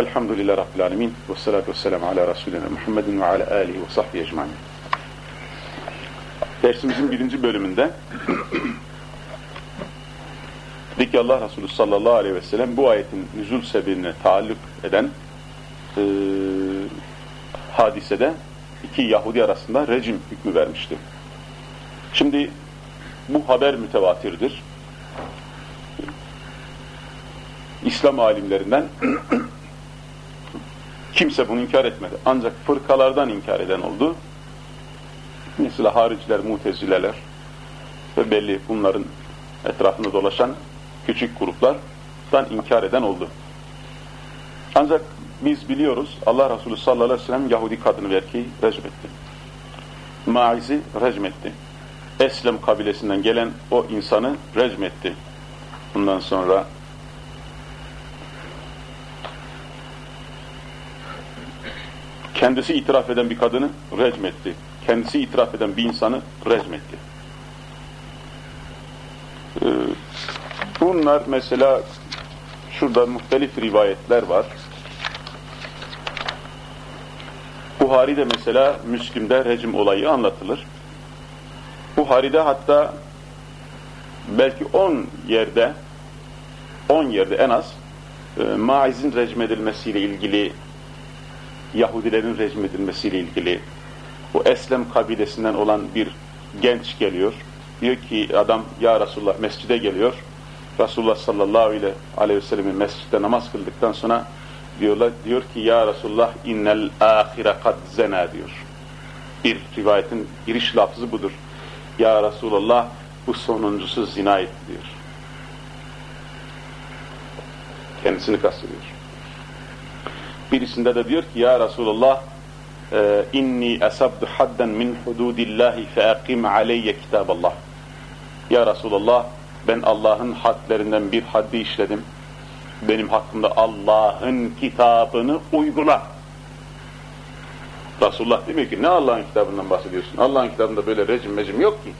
Elhamdülillah Rabbil Alemin. Ve salatu ve selamu ala Resulina Muhammedin ve ala alihi ve sahbihi ecmain. Dersimizin birinci bölümünde dedik ki Allah Resulü sallallahu aleyhi ve sellem bu ayetin nüzul sebebine taalluk eden e, hadisede iki Yahudi arasında rejim hükmü vermişti. Şimdi bu haber mütevatirdir. İslam alimlerinden kimse bunu inkar etmedi. Ancak fırkalardan inkar eden oldu. Mesela hariciler, mutezileler ve belli bunların etrafında dolaşan küçük gruplardan inkar eden oldu. Ancak biz biliyoruz Allah Resulü sallallahu aleyhi ve sellem Yahudi kadını ve erkeği rejim etti. Maiz'i rejim etti. Eslem kabilesinden gelen o insanı rejim etti. Bundan sonra kendisi itiraf eden bir kadını rejim etti. Kendisi itiraf eden bir insanı rejim etti. Ee, bunlar mesela şurada muhtelif rivayetler var. Buhari'de mesela Müslim'de rejim olayı anlatılır. Buhari'de hatta belki 10 yerde 10 yerde en az e, maizin rejim edilmesiyle ilgili Yahudilerin rejim edilmesiyle ilgili o Eslem kabilesinden olan bir genç geliyor. Diyor ki adam ya Resulullah mescide geliyor. Resulullah sallallahu aleyhi ve sellem'in mescitte namaz kıldıktan sonra diyorlar diyor ki ya Resulullah innel ahire kad zena diyor. Bir rivayetin giriş lafzı budur. Ya Resulullah bu sonuncusu zina etti diyor. Kendisini kastediyor. Birisinde de diyor ki ya Resulullah e, inni esabdu hadden min hududillahi feakim aleyye kitaballah. Ya Resulullah ben Allah'ın hadlerinden bir haddi işledim. Benim hakkımda Allah'ın kitabını uygula. Resulullah demiyor ki ne Allah'ın kitabından bahsediyorsun? Allah'ın kitabında böyle rejim mecim yok ki.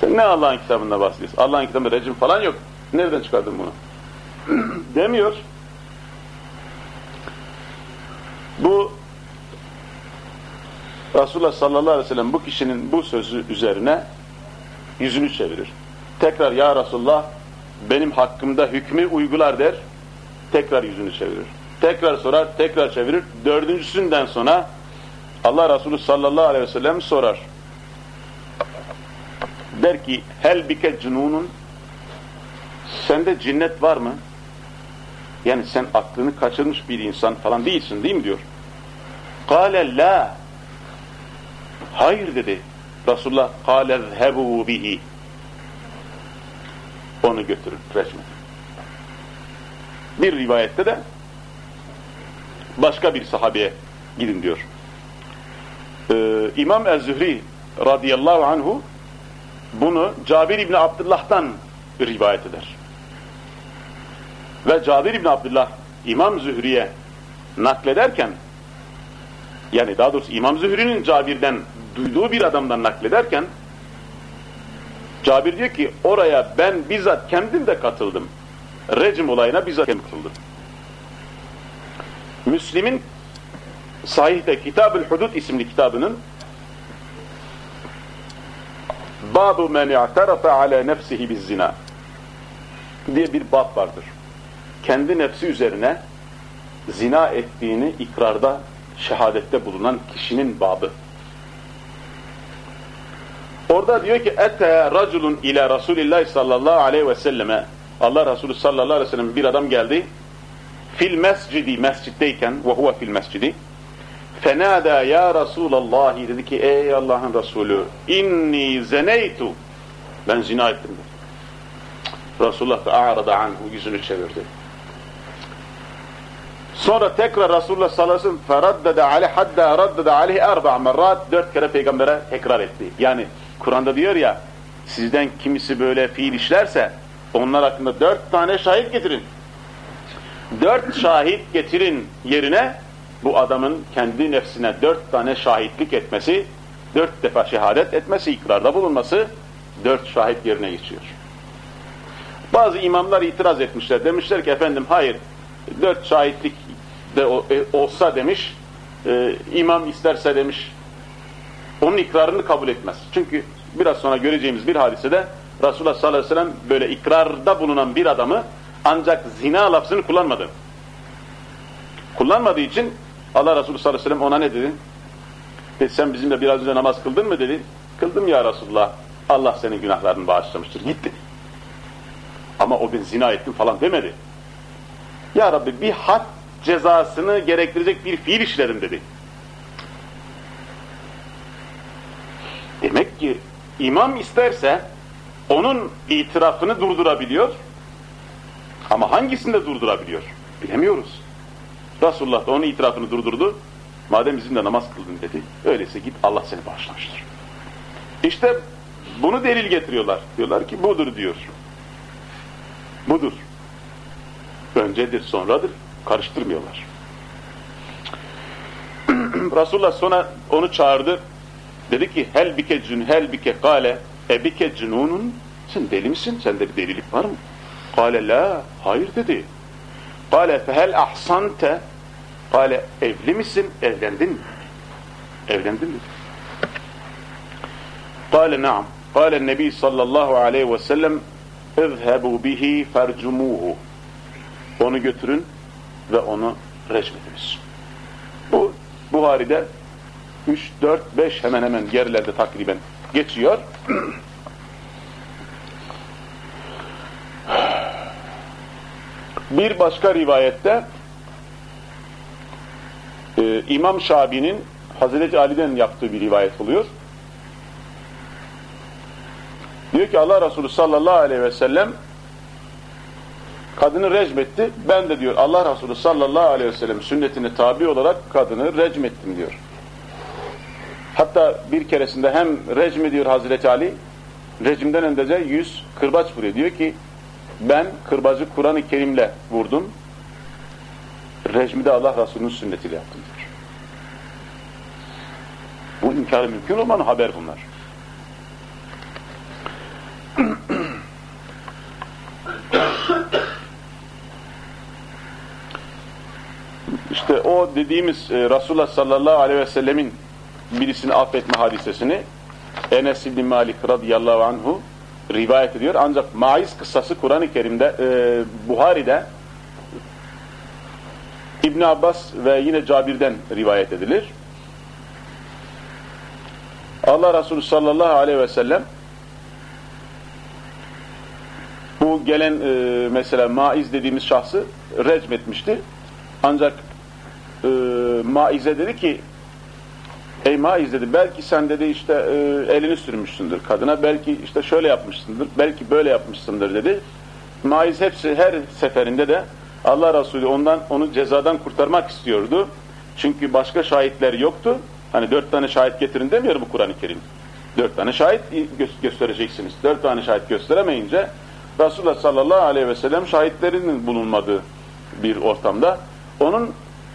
Sen ne Allah'ın kitabında bahsediyorsun? Allah'ın kitabında rejim falan yok. Nereden çıkardın bunu? Demiyor. Bu Resulullah sallallahu aleyhi ve sellem bu kişinin bu sözü üzerine yüzünü çevirir. Tekrar ya Resulullah benim hakkımda hükmü uygular der. Tekrar yüzünü çevirir. Tekrar sorar, tekrar çevirir. Dördüncüsünden sonra Allah Resulü sallallahu aleyhi ve sellem sorar. Der ki hel bike cununun sende cinnet var mı? Yani sen aklını kaçırmış bir insan falan değilsin değil mi diyor. Kale la hayır dedi. Resulullah kale zhebu bihi onu götürün resmen. Bir rivayette de başka bir sahabeye gidin diyor. Ee, İmam Ez-Zühri radıyallahu anhu bunu Cabir İbni Abdullah'tan rivayet eder. Ve Cabir İbni Abdullah İmam Zühri'ye naklederken yani daha doğrusu İmam Zühri'nin Cabir'den duyduğu bir adamdan naklederken Cabir diyor ki oraya ben bizzat kendim de katıldım. Recim olayına bizzat kendim katıldım. Müslim'in Sahih'te Kitab-ül Hudud isimli kitabının Babu men i'tarafa ala nefsihi biz zina diye bir bab vardır. Kendi nefsi üzerine zina ettiğini ikrarda, şehadette bulunan kişinin babı. Orada diyor ki ete raculun ila Resulillah sallallahu aleyhi ve selleme Allah Resulü sallallahu aleyhi ve sellem bir adam geldi fil mescidi mescitteyken ve huve fil mescidi fenada ya Resulallah dedi ki ey Allah'ın Resulü inni zeneytu ben zina ettim. Resulullah da a'rada anhu yüzünü çevirdi. Sonra tekrar Resulullah sallallahu aleyhi ve sellem feraddede aleyh hadda raddede aleyh erba' merrat dört kere peygambere tekrar etti. Yani Kur'an'da diyor ya sizden kimisi böyle fiil işlerse onlar hakkında dört tane şahit getirin. Dört şahit getirin yerine bu adamın kendi nefsine dört tane şahitlik etmesi, dört defa şehadet etmesi, ikrarda bulunması dört şahit yerine geçiyor. Bazı imamlar itiraz etmişler. Demişler ki efendim hayır dört şahitlik de e, olsa demiş e, imam isterse demiş onun ikrarını kabul etmez. Çünkü biraz sonra göreceğimiz bir hadisede Resulullah sallallahu aleyhi ve sellem böyle ikrarda bulunan bir adamı ancak zina lafzını kullanmadı. Kullanmadığı için Allah Resulü sallallahu aleyhi ve sellem ona ne dedi? E sen bizimle biraz önce namaz kıldın mı dedi. Kıldım ya Resulullah. Allah senin günahlarını bağışlamıştır. Git dedi. Ama o ben zina ettim falan demedi. Ya Rabbi bir had cezasını gerektirecek bir fiil işledim dedi. Demek ki imam isterse onun itirafını durdurabiliyor. Ama hangisinde durdurabiliyor? Bilemiyoruz. Resulullah da onun itirafını durdurdu. Madem bizimle namaz kıldın dedi. Öyleyse git Allah seni bağışlamıştır. İşte bunu delil getiriyorlar. Diyorlar ki budur diyor. Budur. Öncedir sonradır. Karıştırmıyorlar. Resulullah sonra onu çağırdı. Dedi ki hel bike cün hel bike kale e bike cünunun sen deli misin? Sende bir delilik var mı? Kale la hayır dedi. Kale fehel ahsante kale evli misin? Evlendin mi? Evlendin mi? Kale naam. Kale nebi sallallahu aleyhi ve sellem اذهبوا bihi fercumuhu. Onu götürün ve onu rejmediniz. Bu Buhari'de 3, 4, 5 hemen hemen yerlerde takriben geçiyor. Bir başka rivayette e, İmam Şabi'nin Hazreti Ali'den yaptığı bir rivayet oluyor. Diyor ki Allah Resulü sallallahu aleyhi ve sellem kadını recmetti. Ben de diyor Allah Resulü sallallahu aleyhi ve sellem sünnetine tabi olarak kadını recmettim diyor. Hatta bir keresinde hem recm ediyor Hazreti Ali, recimden öndece yüz kırbaç vuruyor. Diyor ki ben kırbacı Kur'an-ı Kerim'le vurdum. Recmi de Allah Resulü'nün sünnetiyle yaptım diyor. Bu inkarı mümkün olmanın haber bunlar. İşte o dediğimiz e, Resulullah sallallahu aleyhi ve sellemin birisini affetme hadisesini Enes İbni Malik radıyallahu anhu rivayet ediyor. Ancak Maiz kıssası Kur'an-ı Kerim'de, e, Buhari'de İbn Abbas ve yine Cabir'den rivayet edilir. Allah Resulü sallallahu aleyhi ve sellem bu gelen e, mesela Maiz dediğimiz şahsı recmetmişti. Ancak e, Maize dedi ki Ey Maiz dedi belki sen dedi işte e, elini sürmüşsündür kadına belki işte şöyle yapmışsındır belki böyle yapmışsındır dedi. Maiz hepsi her seferinde de Allah Resulü ondan onu cezadan kurtarmak istiyordu. Çünkü başka şahitler yoktu. Hani dört tane şahit getirin demiyor bu Kur'an-ı Kerim. Dört tane şahit gö göstereceksiniz. Dört tane şahit gösteremeyince Resulullah sallallahu aleyhi ve sellem şahitlerinin bulunmadığı bir ortamda onun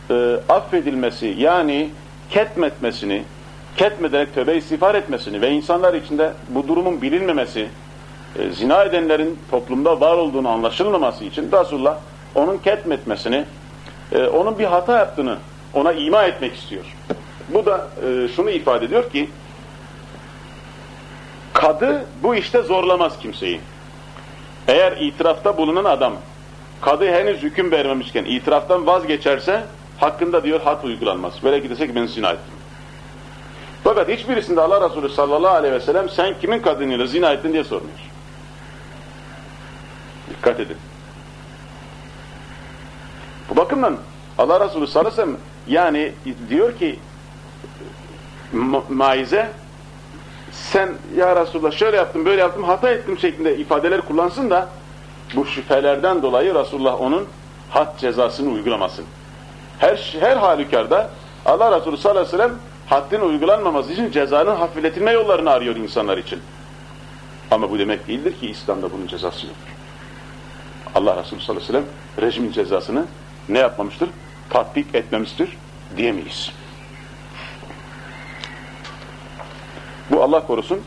e, affedilmesi yani ketmetmesini, ketmederek tövbe istiğfar etmesini ve insanlar içinde bu durumun bilinmemesi, e, zina edenlerin toplumda var olduğunu anlaşılmaması için Resulullah onun ketmetmesini, e, onun bir hata yaptığını ona ima etmek istiyor. Bu da e, şunu ifade ediyor ki, kadı bu işte zorlamaz kimseyi. Eğer itirafta bulunan adam, kadı henüz hüküm vermemişken itiraftan vazgeçerse, hakkında diyor hat uygulanmaz. Böyle gidesek ben zina ettim. Fakat hiçbirisinde Allah Resulü sallallahu aleyhi ve sellem sen kimin kadınıyla zina ettin diye sormuyor. Dikkat edin. Bu bakımdan Allah Resulü sallallahu aleyhi ve sellem yani diyor ki ma maize sen ya Resulullah şöyle yaptım böyle yaptım hata ettim şeklinde ifadeler kullansın da bu şüphelerden dolayı Resulullah onun had cezasını uygulamasın. Her, her halükarda Allah Resulü sallallahu aleyhi ve sellem haddin uygulanmaması için cezanın hafifletilme yollarını arıyor insanlar için. Ama bu demek değildir ki İslam'da bunun cezası yoktur. Allah Resulü sallallahu aleyhi ve sellem rejimin cezasını ne yapmamıştır? Tatbik etmemiştir diyemeyiz. Bu Allah korusun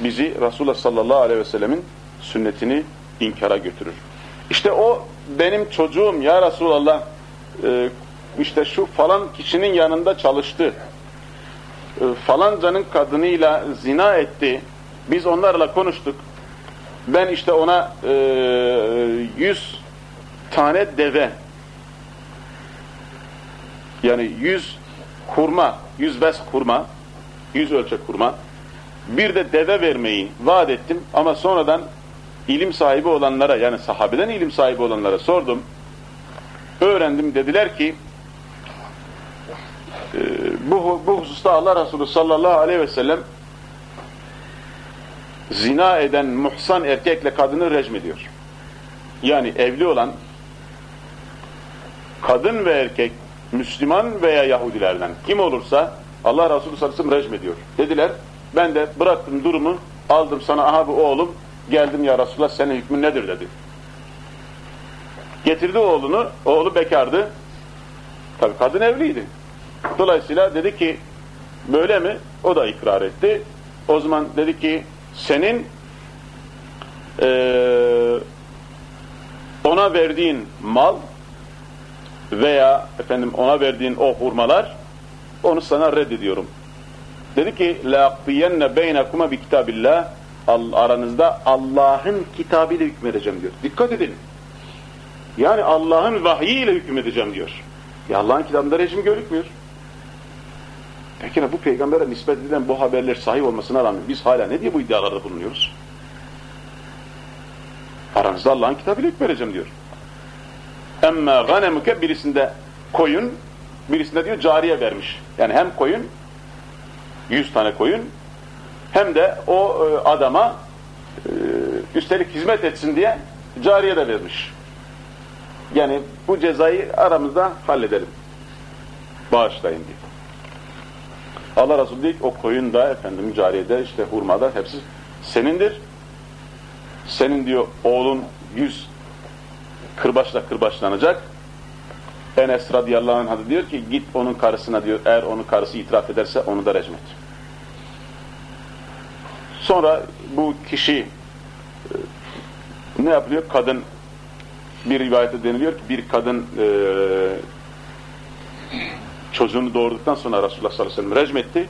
bizi Resulullah sallallahu aleyhi ve sellemin sünnetini inkara götürür. İşte o benim çocuğum ya Resulallah e, işte şu falan kişinin yanında çalıştı. E, falancanın kadınıyla zina etti. Biz onlarla konuştuk. Ben işte ona e, yüz tane deve yani yüz hurma, yüz ves hurma, yüz ölçek hurma bir de deve vermeyi vaat ettim ama sonradan ilim sahibi olanlara yani sahabeden ilim sahibi olanlara sordum. Öğrendim dediler ki bu, bu hususta Allah Resulü sallallahu aleyhi ve sellem zina eden muhsan erkekle kadını rejim ediyor. Yani evli olan kadın ve erkek Müslüman veya Yahudilerden kim olursa Allah Resulü sallallahu aleyhi ve sellem rejim ediyor. Dediler ben de bıraktım durumu aldım sana aha bu oğlum geldim ya Resulullah senin hükmün nedir dedi. Getirdi oğlunu, oğlu bekardı. Tabi kadın evliydi. Dolayısıyla dedi ki böyle mi? O da ikrar etti. O zaman dedi ki senin ee, ona verdiğin mal veya efendim ona verdiğin o hurmalar onu sana reddediyorum. Dedi ki لَاقْضِيَنَّ بَيْنَكُمَ بِكِتَابِ اللّٰهِ Aranızda Allah'ın kitabıyla hükmedeceğim diyor. Dikkat edin. Yani Allah'ın vahyiyle hükmedeceğim diyor. Ya Allah'ın kitabında rejim görükmüyor. Peki bu peygambere nispet edilen bu haberler sahih olmasına rağmen biz hala ne diye bu iddialarda bulunuyoruz? Aranızda Allah'ın kitabıyla hükmedeceğim diyor. Emme ganemuke birisinde koyun, birisinde diyor cariye vermiş. Yani hem koyun, yüz tane koyun, hem de o e, adama e, üstelik hizmet etsin diye cariye de vermiş. Yani bu cezayı aramızda halledelim. Bağışlayın diye. Allah Resulü diyor ki o koyun da efendim cariyede işte hurmada hepsi senindir. Senin diyor oğlun yüz kırbaçla kırbaçlanacak. Enes radıyallahu anh diyor ki git onun karısına diyor eğer onun karısı itiraf ederse onu da rejim et. Sonra bu kişi e, ne yapıyor? Kadın bir rivayette deniliyor ki bir kadın e, çocuğunu doğurduktan sonra Resulullah sallallahu aleyhi ve sellem rejim etti.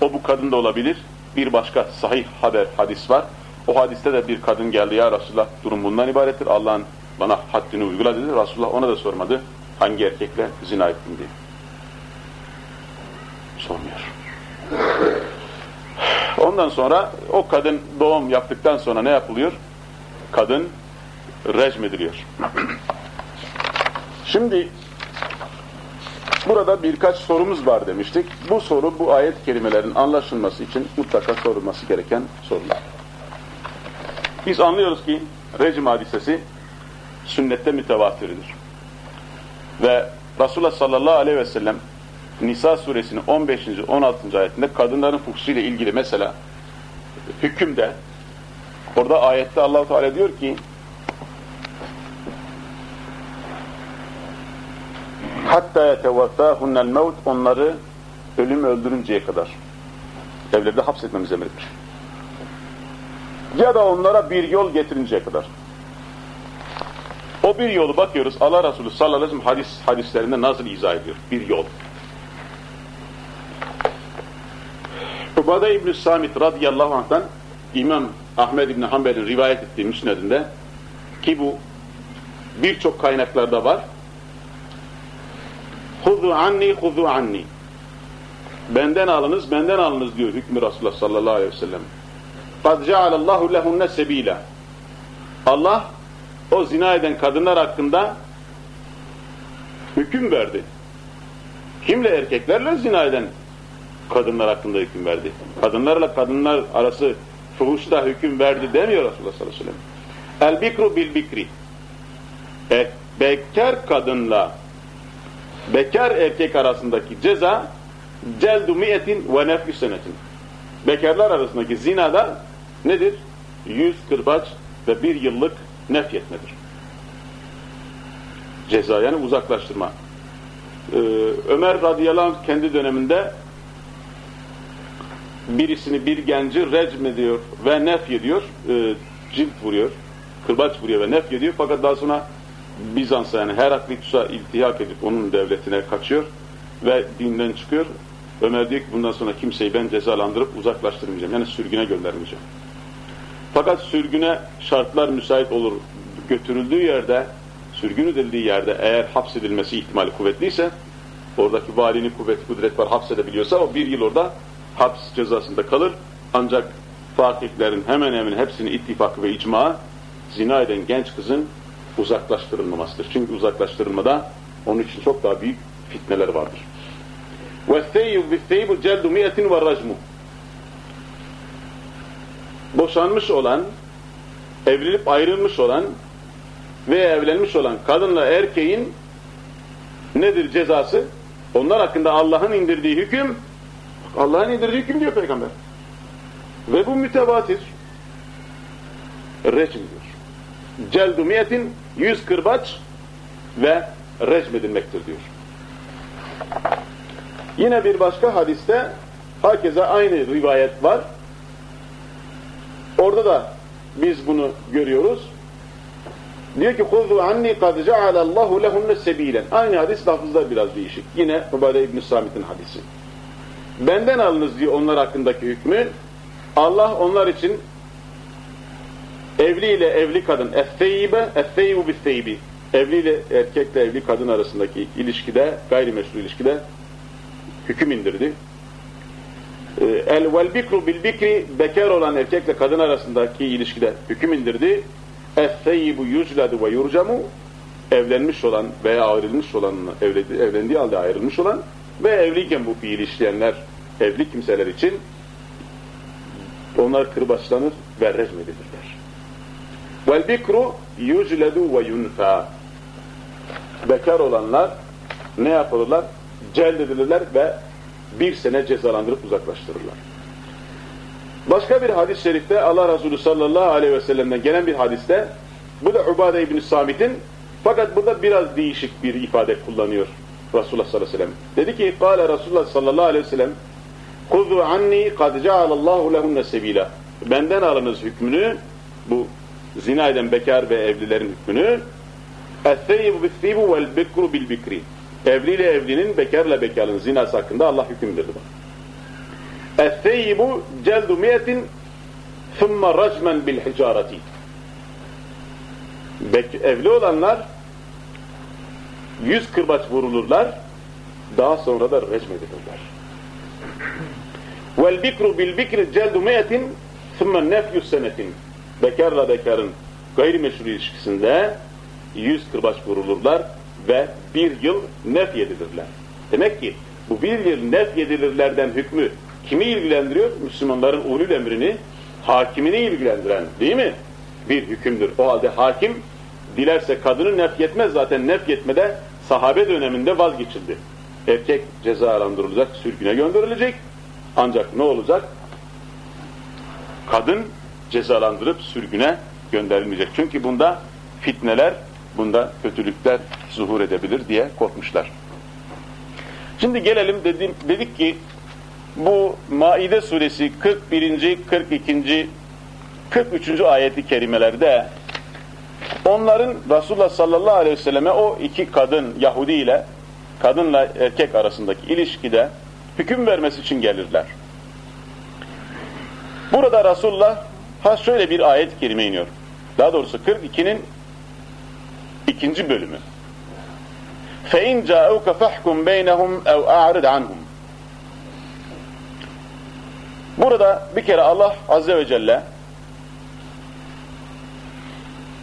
O bu kadın da olabilir. Bir başka sahih haber, hadis var. O hadiste de bir kadın geldi ya Resulullah durum bundan ibarettir. Allah'ın bana haddini uygula dedi. Resulullah ona da sormadı. Hangi erkekle zina ettin diye. Sormuyor. Ondan sonra o kadın doğum yaptıktan sonra ne yapılıyor? Kadın rejim ediliyor. Şimdi burada birkaç sorumuz var demiştik. Bu soru bu ayet kelimelerin anlaşılması için mutlaka sorulması gereken sorular. Biz anlıyoruz ki rejim hadisesi sünnette mütevatirdir. Ve Resulullah sallallahu aleyhi ve sellem Nisa suresinin 15. 16. ayetinde kadınların fuhşuyla ilgili mesela hükümde orada ayette Allahu Teala diyor ki hatta yetevaffâhunnel mevt onları ölüm öldürünceye kadar evlerde hapsetmemiz emretmiş. Ya da onlara bir yol getirinceye kadar. O bir yolu bakıyoruz Allah Resulü sallallahu aleyhi ve sellem hadis, hadislerinde nasıl izah ediyor? Bir yol. Ubade İbn-i Samit radıyallahu anh'tan İmam Ahmed İbn Hanbel'in rivayet ettiği müsnedinde ki bu birçok kaynaklarda var. Huzu anni, huzu anni. Benden alınız, benden alınız diyor hükmü Resulullah sallallahu aleyhi ve sellem. قَدْ جَعَلَ اللّٰهُ لَهُنَّ سَب۪يلًا Allah o zina eden kadınlar hakkında hüküm verdi. Kimle erkeklerle zina eden kadınlar hakkında hüküm verdi. Kadınlarla kadınlar arası fuhuşta hüküm verdi demiyor Resulullah sallallahu aleyhi ve sellem. El bikru bil bikri. E, bekar kadınla bekar erkek arasındaki ceza celdu miyetin ve nefü senetin. Bekarlar arasındaki zinada nedir? Yüz kırbaç ve bir yıllık nefyetmedir. Ceza yani uzaklaştırma. Ee, Ömer radıyallahu anh kendi döneminde birisini bir genci recm ediyor ve nef ediyor, e, cilt vuruyor. kırbaç vuruyor ve nef ediyor fakat daha sonra Bizans'a yani Heraklitus'a iltihak edip onun devletine kaçıyor ve dinden çıkıyor. Ömer diyor ki bundan sonra kimseyi ben cezalandırıp uzaklaştırmayacağım. Yani sürgüne göndermeyeceğim. Fakat sürgüne şartlar müsait olur. Götürüldüğü yerde, sürgün edildiği yerde eğer hapsedilmesi ihtimali kuvvetliyse, oradaki valinin kuvveti, kudret var hapsedebiliyorsa o bir yıl orada haps cezasında kalır. Ancak fakihlerin hemen hemen hepsinin ittifakı ve icma zina eden genç kızın uzaklaştırılmamasıdır. Çünkü uzaklaştırılmada onun için çok daha büyük fitneler vardır. وَالثَّيُّ بِالثَّيِّبُ جَلْدُ مِيَةٍ وَالرَّجْمُ Boşanmış olan, evlenip ayrılmış olan veya evlenmiş olan kadınla erkeğin nedir cezası? Onlar hakkında Allah'ın indirdiği hüküm, Allah'ın indirdiği hüküm diyor Peygamber. Ve bu mütevatir. Recm diyor. Celdu miyetin yüz kırbaç ve recmedilmektir diyor. Yine bir başka hadiste hakeza aynı rivayet var. Orada da biz bunu görüyoruz. Diyor ki kuzu anni kad ceale Allahu lehunne sebilen. Aynı hadis lafızda biraz değişik. Yine Ubade İbn Samit'in hadisi. Benden alınız diyor onlar hakkındaki hükmü. Allah onlar için Evli ile evli kadın es-seyyibe, es-seyyibu bis-seyyibi. Evli ile erkekle evli kadın arasındaki ilişkide, gayrimeşru ilişkide hüküm indirdi. Ee, El vel bikru bil bikri bekar olan erkekle kadın arasındaki ilişkide hüküm indirdi. Es-seyyibu yucladu ve yurcamu evlenmiş olan veya ayrılmış olan evledi, evlendiği halde ayrılmış olan ve evliyken bu fiili işleyenler evli kimseler için onlar kırbaçlanır ve rejmedirler. Vel bikru yucladu ve yunfa bekar olanlar ne yapılırlar? Celdedilirler ve bir sene cezalandırıp uzaklaştırırlar. Başka bir hadis-i şerifte Allah Resulü sallallahu aleyhi ve sellem'den gelen bir hadiste bu da Ubade İbni Samit'in fakat burada biraz değişik bir ifade kullanıyor Resulullah sallallahu aleyhi ve sellem. Dedi ki Kale Resulullah sallallahu aleyhi ve sellem Kuzu anni kad cealallahu lehunne sebila. Benden alınız hükmünü bu zina eden bekar ve evlilerin hükmünü vel bikru bil bikri. Evliyle evlinin, bekarla bekarın zinası hakkında Allah hüküm verdi. Es-seyyibu celdu miyetin thumma racmen bil hicareti. Evli olanlar yüz kırbaç vurulurlar, daha sonra da recmedilirler. Bil bikri celdu miyetin thumma nefyü senetin. Bekarla bekarın gayrimeşru ilişkisinde yüz kırbaç vurulurlar ve bir yıl nef yedilirler. Demek ki bu bir yıl nef yedilirlerden hükmü kimi ilgilendiriyor? Müslümanların ulul emrini, hakimini ilgilendiren değil mi? Bir hükümdür. O halde hakim dilerse kadını nef yetmez zaten nef yetmede sahabe döneminde vazgeçildi. Erkek cezalandırılacak, sürgüne gönderilecek. Ancak ne olacak? Kadın cezalandırıp sürgüne gönderilmeyecek. Çünkü bunda fitneler, bunda kötülükler zuhur edebilir diye korkmuşlar. Şimdi gelelim dedim, dedik ki bu Maide suresi 41. 42. 43. ayeti kerimelerde onların Resulullah sallallahu aleyhi ve selleme o iki kadın Yahudi ile kadınla erkek arasındaki ilişkide hüküm vermesi için gelirler. Burada Resulullah ha şöyle bir ayet-i kerime iniyor. Daha doğrusu 42'nin ikinci bölümü. فَاِنْ جَاءُوكَ فَحْكُمْ بَيْنَهُمْ اَوْ اَعْرِضْ عَنْهُمْ Burada bir kere Allah Azze ve Celle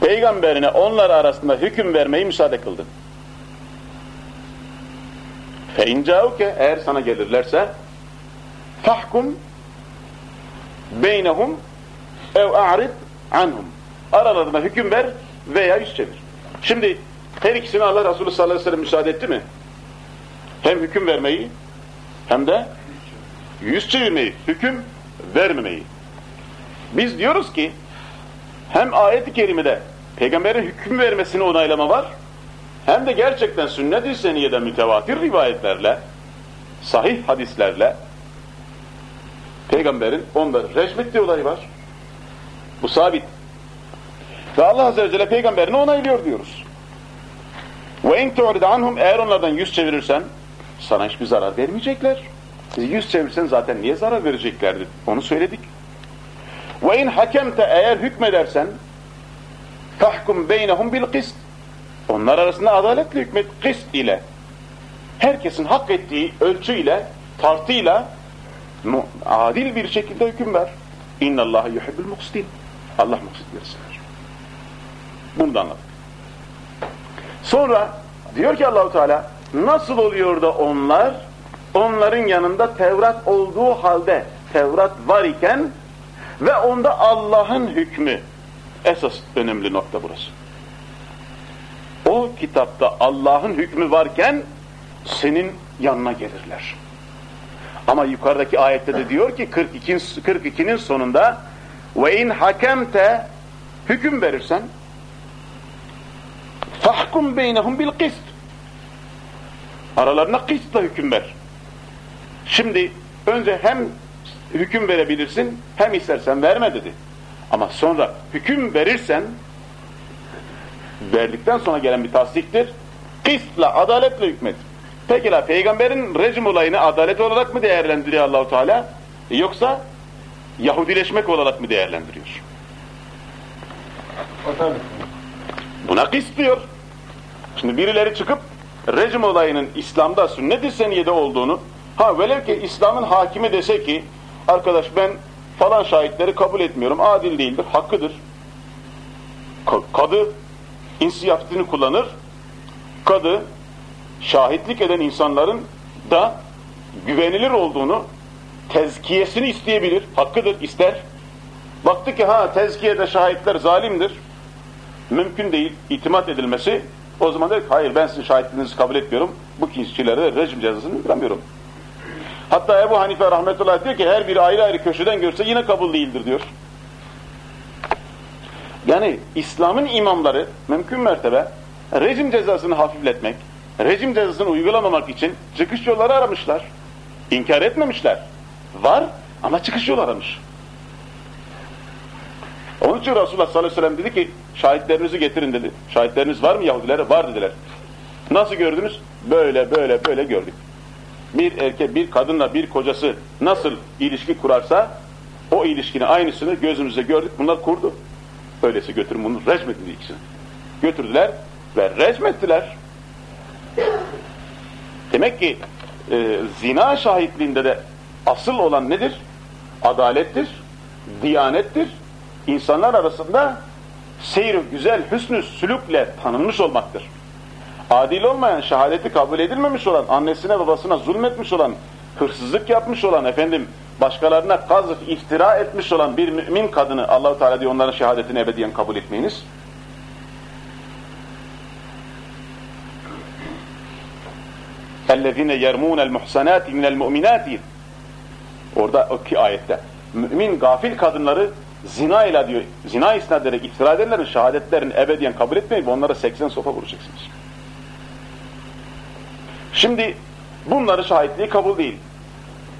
peygamberine onlar arasında hüküm vermeyi müsaade kıldı. فَاِنْ جَاءُوكَ Eğer sana gelirlerse فَحْكُمْ بَيْنَهُمْ Ev a'rid anhum. Aralarına hüküm ver veya yüz çevir. Şimdi her ikisini Allah Resulü sallallahu aleyhi ve sellem müsaade etti mi? Hem hüküm vermeyi hem de yüz çevirmeyi, hüküm vermemeyi. Biz diyoruz ki hem ayet-i kerimede peygamberin hüküm vermesini onaylama var hem de gerçekten sünnet-i seniyeden mütevatir rivayetlerle sahih hadislerle peygamberin onda recmet diye olayı var. Bu sabit. Ve Allah Azze ve Celle peygamberini onaylıyor diyoruz. İn tu'rid anhum eğer onlardan yüz çevirirsen sana hiçbir zarar vermeyecekler. Yüz çevirsen zaten niye zarar vereceklerdi? Onu söyledik. İn hakemte eğer hükmedersen fahkum beynehum bil. Onlar arasında adaletle hükmet kist ile. Herkesin hak ettiği ölçüyle, tartıyla adil bir şekilde hüküm ver. İnna Allah yuhibbul muqsitin. Allah muksitleri sever. Bunu da anladık. Sonra diyor ki Allahu Teala nasıl oluyor da onlar onların yanında Tevrat olduğu halde Tevrat var iken ve onda Allah'ın hükmü esas önemli nokta burası. O kitapta Allah'ın hükmü varken senin yanına gelirler. Ama yukarıdaki ayette de diyor ki 42 42'nin sonunda ve in hakemte hüküm verirsen fahkum beynehum bil kist aralarına kıstla hüküm ver. Şimdi önce hem hüküm verebilirsin hem istersen verme dedi. Ama sonra hüküm verirsen verdikten sonra gelen bir tasdiktir. Kıstla, adaletle hükmet. Pekala peygamberin rejim olayını adalet olarak mı değerlendiriyor Allahu Teala yoksa Yahudileşmek olarak mı değerlendiriyor? Buna kıst diyor. Şimdi birileri çıkıp rejim olayının İslam'da sünnet-i seniyede olduğunu ha velev ki İslam'ın hakimi dese ki arkadaş ben falan şahitleri kabul etmiyorum. Adil değildir. Hakkıdır. Kadı insiyatifini kullanır. Kadı şahitlik eden insanların da güvenilir olduğunu tezkiyesini isteyebilir. Hakkıdır, ister. Baktı ki ha tezkiyede şahitler zalimdir. Mümkün değil itimat edilmesi. O zaman der ki hayır ben sizin şahitliğinizi kabul etmiyorum. Bu kişilere rejim cezasını uygulamıyorum. Hatta Ebu Hanife rahmetullah diyor ki her biri ayrı ayrı köşeden görse yine kabul değildir diyor. Yani İslam'ın imamları mümkün mertebe rejim cezasını hafifletmek, rejim cezasını uygulamamak için çıkış yolları aramışlar. İnkar etmemişler. Var ama çıkış yolu aramış. Onun için Resulullah sallallahu aleyhi ve sellem dedi ki şahitlerinizi getirin dedi. Şahitleriniz var mı Yahudilere? Var dediler. Nasıl gördünüz? Böyle böyle böyle gördük. Bir erkek bir kadınla bir kocası nasıl ilişki kurarsa o ilişkinin aynısını gözümüzde gördük. Bunlar kurdu. Öyleyse götürün bunu recmedin ikisini. Götürdüler ve recmettiler. Demek ki e, zina şahitliğinde de asıl olan nedir? Adalettir, diyanettir. İnsanlar arasında seyir güzel, hüsnü sülükle tanınmış olmaktır. Adil olmayan, şehadeti kabul edilmemiş olan, annesine babasına zulmetmiş olan, hırsızlık yapmış olan, efendim başkalarına kazık, iftira etmiş olan bir mümin kadını Allahu Teala diyor onların şehadetini ebediyen kabul etmeyiniz. اَلَّذ۪ينَ يَرْمُونَ الْمُحْسَنَاتِ مِنَ الْمُؤْمِنَاتِ Orada ki ayette. Mümin gafil kadınları zina ile diyor, zina isnat ederek iftira edenlerin şehadetlerini ebediyen kabul etmeyip onlara 80 sopa vuracaksınız. Şimdi bunları şahitliği kabul değil.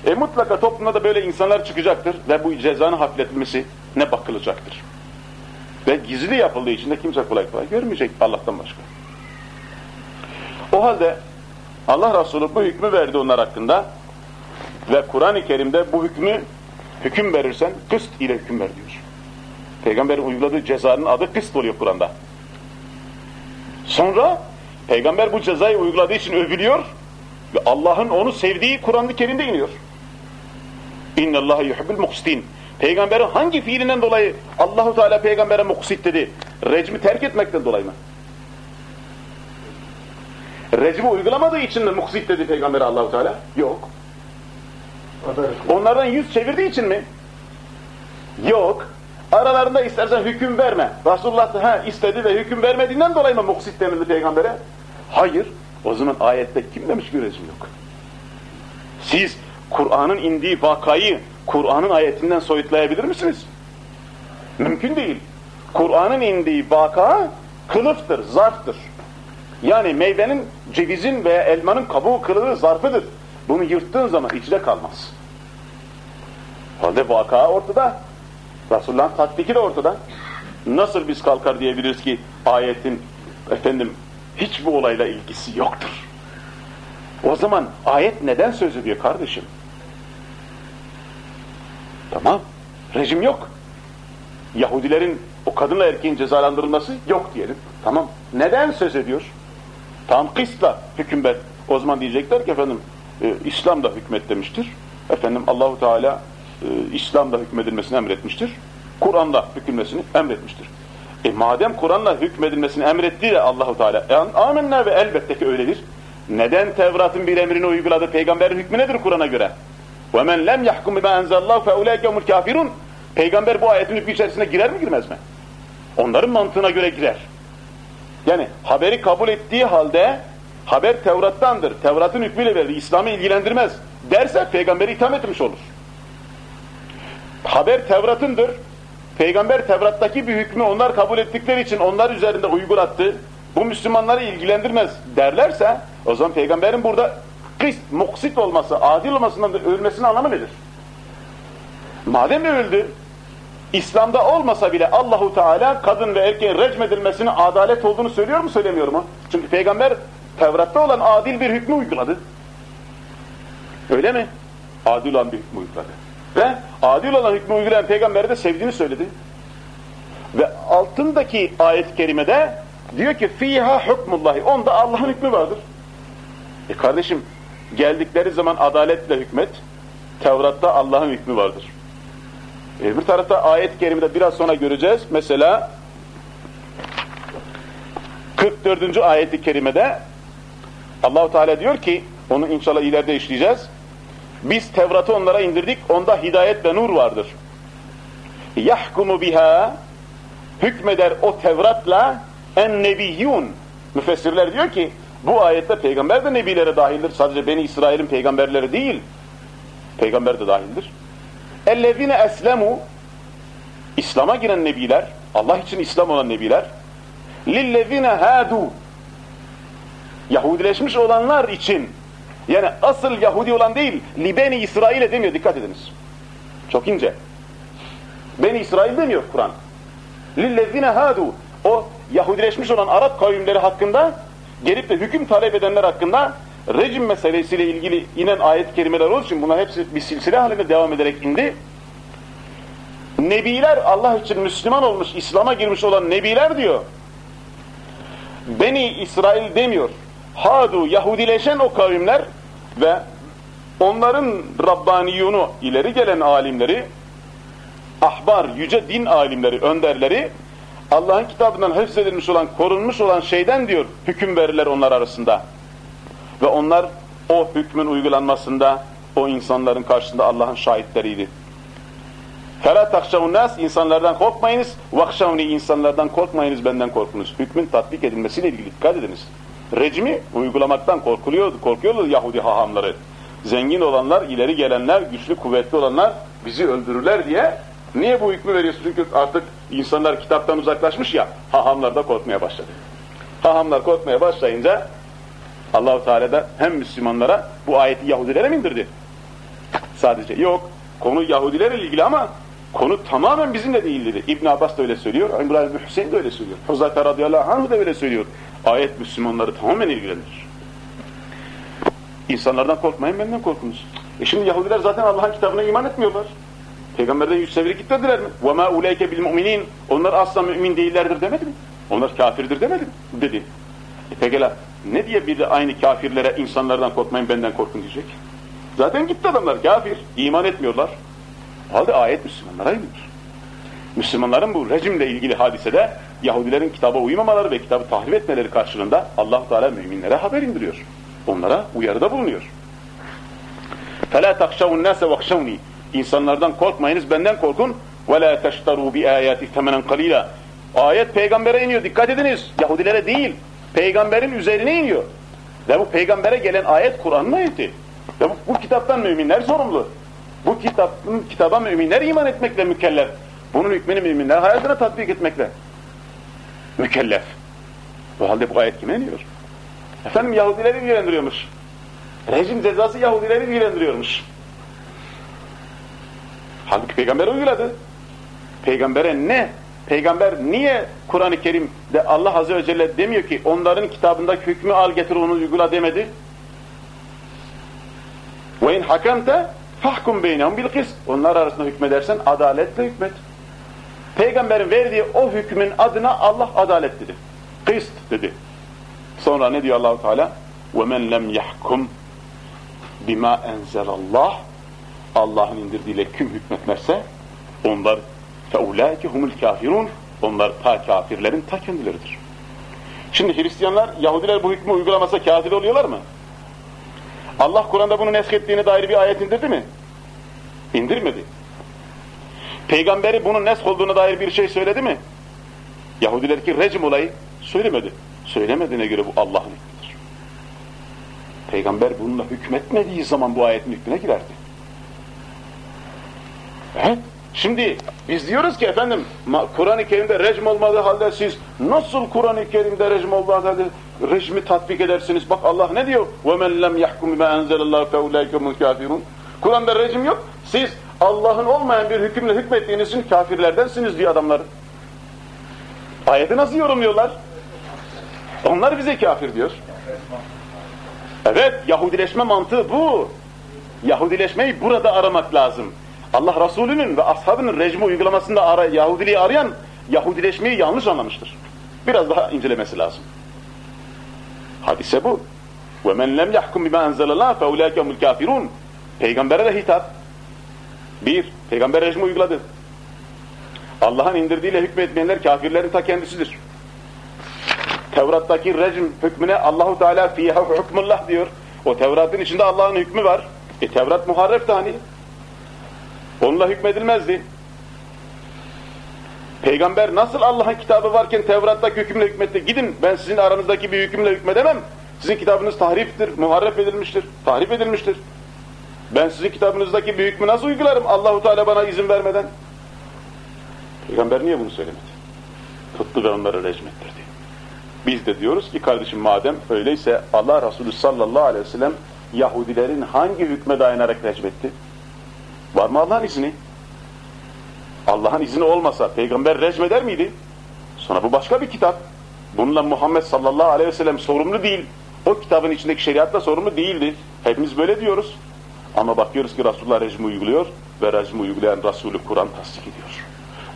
E mutlaka toplumda da böyle insanlar çıkacaktır ve bu cezanın hafifletilmesi ne bakılacaktır. Ve gizli yapıldığı için de kimse kolay kolay görmeyecek Allah'tan başka. O halde Allah Resulü bu hükmü verdi onlar hakkında ve Kur'an-ı Kerim'de bu hükmü hüküm verirsen kıst ile hüküm ver diyor. Peygamberin uyguladığı cezanın adı kıst oluyor Kur'an'da. Sonra peygamber bu cezayı uyguladığı için övülüyor ve Allah'ın onu sevdiği Kur'an-ı Kerim'de iniyor. İnne Allaha yuhibbul muqsitin. Peygamberin hangi fiilinden dolayı Allahu Teala peygambere muksit dedi? Recmi terk etmekten dolayı mı? Recmi uygulamadığı için mi muksit dedi peygambere Allahu Teala? Yok. Onlardan yüz çevirdiği için mi? Yok. Aralarında istersen hüküm verme. Resulullah da ha, istedi ve hüküm vermediğinden dolayı mı muksit denildi peygambere? Hayır. O zaman ayette kim demiş ki rejim yok? Siz Kur'an'ın indiği vakayı Kur'an'ın ayetinden soyutlayabilir misiniz? Mümkün değil. Kur'an'ın indiği vaka kılıftır, zarftır. Yani meyvenin, cevizin veya elmanın kabuğu kılığı zarfıdır. Bunu yırttığın zaman içinde kalmaz. Halde vaka ortada. Resulullah'ın tatbiki de ortada. Nasıl biz kalkar diyebiliriz ki ayetin efendim hiç bu olayla ilgisi yoktur. O zaman ayet neden söz ediyor kardeşim? Tamam, rejim yok. Yahudilerin o kadınla erkeğin cezalandırılması yok diyelim. Tamam, neden söz ediyor? Tam kısla hüküm ver. O zaman diyecekler ki efendim e, İslam da hükmet demiştir. Efendim Allahu Teala e, İslam'da hükmedilmesini emretmiştir. Kur'an'da hükülmesini emretmiştir. E madem Kur'an'la hükmedilmesini emretti de Allahu Teala e, amenna ve elbette ki öyledir. Neden Tevrat'ın bir emrini uyguladı? Peygamberin hükmü nedir Kur'an'a göre? وَمَنْ لَمْ يَحْكُمْ بِمَا اَنْزَلَ اللّٰهُ فَاُولَٰئِكَ هُمُ الْكَافِرُونَ Peygamber bu ayetin hükmü içerisine girer mi girmez mi? Onların mantığına göre girer. Yani haberi kabul ettiği halde haber Tevrat'tandır. Tevrat'ın hükmüyle verir. İslam'ı ilgilendirmez. Derse peygamberi itham etmiş olur. Haber Tevrat'ındır. Peygamber Tevrat'taki bir hükmü onlar kabul ettikleri için onlar üzerinde uygulattı. Bu Müslümanları ilgilendirmez derlerse o zaman peygamberin burada kist, muksit olması, adil olmasından ölmesinin anlamı nedir? Madem öldü, İslam'da olmasa bile Allahu Teala kadın ve erkeğin recmedilmesinin adalet olduğunu söylüyor mu söylemiyor mu? Çünkü peygamber Tevrat'ta olan adil bir hükmü uyguladı. Öyle mi? Adil olan bir hükmü uyguladı. Ve adil olan hükmü uygulayan peygamberi de sevdiğini söyledi. Ve altındaki ayet-i kerimede diyor ki fiha hukmullahi. Onda Allah'ın hükmü vardır. E kardeşim geldikleri zaman adaletle hükmet. Tevrat'ta Allah'ın hükmü vardır. E bir tarafta ayet-i kerimede biraz sonra göreceğiz. Mesela 44. ayet-i kerimede Allahu Teala diyor ki onu inşallah ileride işleyeceğiz. Biz Tevrat'ı onlara indirdik. Onda hidayet ve nur vardır. Yahkumu biha hükmeder o Tevrat'la en nebiyyun. Müfessirler diyor ki bu ayette peygamber de nebilere dahildir. Sadece Beni İsrail'in peygamberleri değil. Peygamber de dahildir. Ellezine eslemu İslam'a giren nebiler, Allah için İslam olan nebiler, lillezine hadu Yahudileşmiş olanlar için yani asıl Yahudi olan değil, Libeni İsrail'e demiyor, dikkat ediniz. Çok ince. Beni İsrail demiyor Kur'an. Lillezine hadu o Yahudileşmiş olan Arap kavimleri hakkında gelip de hüküm talep edenler hakkında rejim meselesiyle ilgili inen ayet-i kerimeler olduğu için bunlar hepsi bir silsile halinde devam ederek indi. Nebiler Allah için Müslüman olmuş, İslam'a girmiş olan nebiler diyor. Beni İsrail demiyor Hadu Yahudileşen o kavimler ve onların Rabbaniyunu ileri gelen alimleri ahbar, yüce din alimleri, önderleri Allah'ın kitabından hıfzedilmiş olan, korunmuş olan şeyden diyor hüküm verirler onlar arasında. Ve onlar o hükmün uygulanmasında o insanların karşısında Allah'ın şahitleriydi. فَلَا تَخْشَوُ nas insanlardan korkmayınız, وَخْشَوْنِ insanlardan korkmayınız, benden korkunuz. Hükmün tatbik edilmesiyle ilgili dikkat ediniz. Rejimi uygulamaktan korkuluyordu, korkuyordu Yahudi hahamları. Zengin olanlar, ileri gelenler, güçlü, kuvvetli olanlar bizi öldürürler diye Niye bu hükmü veriyorsun? Çünkü artık insanlar kitaptan uzaklaşmış ya, hahamlar da korkmaya başladı. Hahamlar korkmaya başlayınca Allahu Teala da hem Müslümanlara bu ayeti Yahudilere mi indirdi? Sadece yok. Konu Yahudilerle ilgili ama konu tamamen bizimle değil dedi. İbn Abbas da öyle söylüyor. İbrahim Hüseyin de öyle söylüyor. Huzayfe radıyallahu anh da öyle söylüyor. Ayet Müslümanları tamamen ilgilenir. İnsanlardan korkmayın, benden korkunuz. E şimdi Yahudiler zaten Allah'ın kitabına iman etmiyorlar. Peygamberden yüz seviyelik gitmediler mi? وَمَا اُولَيْكَ بِالْمُؤْمِنِينَ Onlar asla mümin değillerdir demedi mi? Onlar kafirdir demedi mi? Dedi. E pekala ne diye bir de aynı kafirlere insanlardan korkmayın benden korkun diyecek? Zaten gitti adamlar kafir. iman etmiyorlar. O halde ayet Müslümanlara indir. Müslümanların bu rejimle ilgili hadisede Yahudilerin kitaba uymamaları ve kitabı tahrip etmeleri karşılığında allah Teala müminlere haber indiriyor. Onlara uyarıda bulunuyor. فَلَا تَخْشَوُ النَّاسَ وَخْشَوْنِي İnsanlardan korkmayınız, benden korkun. وَلَا تَشْتَرُوا بِآيَاتِ ثَمَنًا قَلِيلًا Ayet peygambere iniyor, dikkat ediniz. Yahudilere değil, peygamberin üzerine iniyor. Ve bu peygambere gelen ayet Kur'an'ın ayeti. Ve bu, bu kitaptan müminler sorumlu. Bu kitabın, kitaba müminler iman etmekle mükellef. Bunun hükmünü müminler hayatına tatbik etmekle mükellef. O halde bu ayet kime iniyor? Efendim Yahudileri ilgilendiriyormuş. Rejim cezası Yahudileri ilgilendiriyormuş. Halbuki peygamber uyguladı. Peygambere ne Peygamber niye Kur'an-ı Kerim'de Allah Azze ve Celle demiyor ki onların kitabındaki hükmü al getir onu uygula demedi? Hakemte fahkum beynehum bil kist. Onlar arasında hükmedersen adaletle hükmet. Peygamberin verdiği o hükmün adına Allah adalet dedi. Kist dedi. Sonra ne diyor Allahu Teala? Ve men lem yahkum bima enzelallah Allah'ın indirdiğiyle kim hükmetmezse onlar feulaike humul kafirun onlar ta kafirlerin ta kendileridir. Şimdi Hristiyanlar, Yahudiler bu hükmü uygulamasa kafir oluyorlar mı? Allah Kur'an'da bunu neskettiğine dair bir ayet indirdi mi? İndirmedi. Peygamberi bunun nesk olduğuna dair bir şey söyledi mi? Yahudiler ki rejim olayı söylemedi. Söylemediğine göre bu Allah'ın hükmüdür. Peygamber bununla hükmetmediği zaman bu ayetin hükmüne girerdi. Evet. Şimdi biz diyoruz ki efendim Kur'an-ı Kerim'de rejim olmadığı halde siz nasıl Kur'an-ı Kerim'de rejim olmadığı halde rejimi tatbik edersiniz? Bak Allah ne diyor? وَمَنْ لَمْ يَحْكُمْ بِمَا أَنْزَلَ اللّٰهُ فَاُولَٰئِكَ هُمُ الْكَافِرُونَ Kur'an'da rejim yok. Siz Allah'ın olmayan bir hükümle hükmettiğiniz için kafirlerdensiniz diyor adamlar. Ayeti nasıl yorumluyorlar? Onlar bize kafir diyor. Evet, Yahudileşme mantığı bu. Yahudileşmeyi burada aramak lazım. Allah Resulü'nün ve ashabının rejimi uygulamasında ara, Yahudiliği arayan Yahudileşmeyi yanlış anlamıştır. Biraz daha incelemesi lazım. Hadise bu. وَمَنْ لَمْ يَحْكُمْ بِمَا أَنْزَلَ اللّٰهِ فَاُولَٰئِكَ هُمُ الْكَافِرُونَ Peygambere de hitap. Bir, peygamber rejimi uyguladı. Allah'ın indirdiğiyle hükmetmeyenler kafirlerin ta kendisidir. Tevrat'taki rejim hükmüne Allahu Teala fiha hukmullah diyor. O Tevrat'ın içinde Allah'ın hükmü var. E Tevrat muharref de hani. Onunla hükmedilmezdi. Peygamber nasıl Allah'ın kitabı varken Tevrat'taki hükümle hükmetti? Gidin ben sizin aranızdaki bir hükümle hükmedemem. Sizin kitabınız tahriftir, muharref edilmiştir, tahrif edilmiştir. Ben sizin kitabınızdaki bir hükmü nasıl uygularım Allahu Teala bana izin vermeden? Peygamber niye bunu söylemedi? Tuttu ve onları rejim. Biz de diyoruz ki kardeşim madem öyleyse Allah Resulü sallallahu aleyhi ve sellem Yahudilerin hangi hükme dayanarak rejim etti? Var mı Allah'ın izni? Allah'ın izni olmasa peygamber rejim eder miydi? Sonra bu başka bir kitap. Bununla Muhammed sallallahu aleyhi ve sellem sorumlu değil. O kitabın içindeki şeriatla sorumlu değildi. Hepimiz böyle diyoruz. Ama bakıyoruz ki Resulullah rejimi uyguluyor ve rejimi uygulayan Resulü Kur'an tasdik ediyor.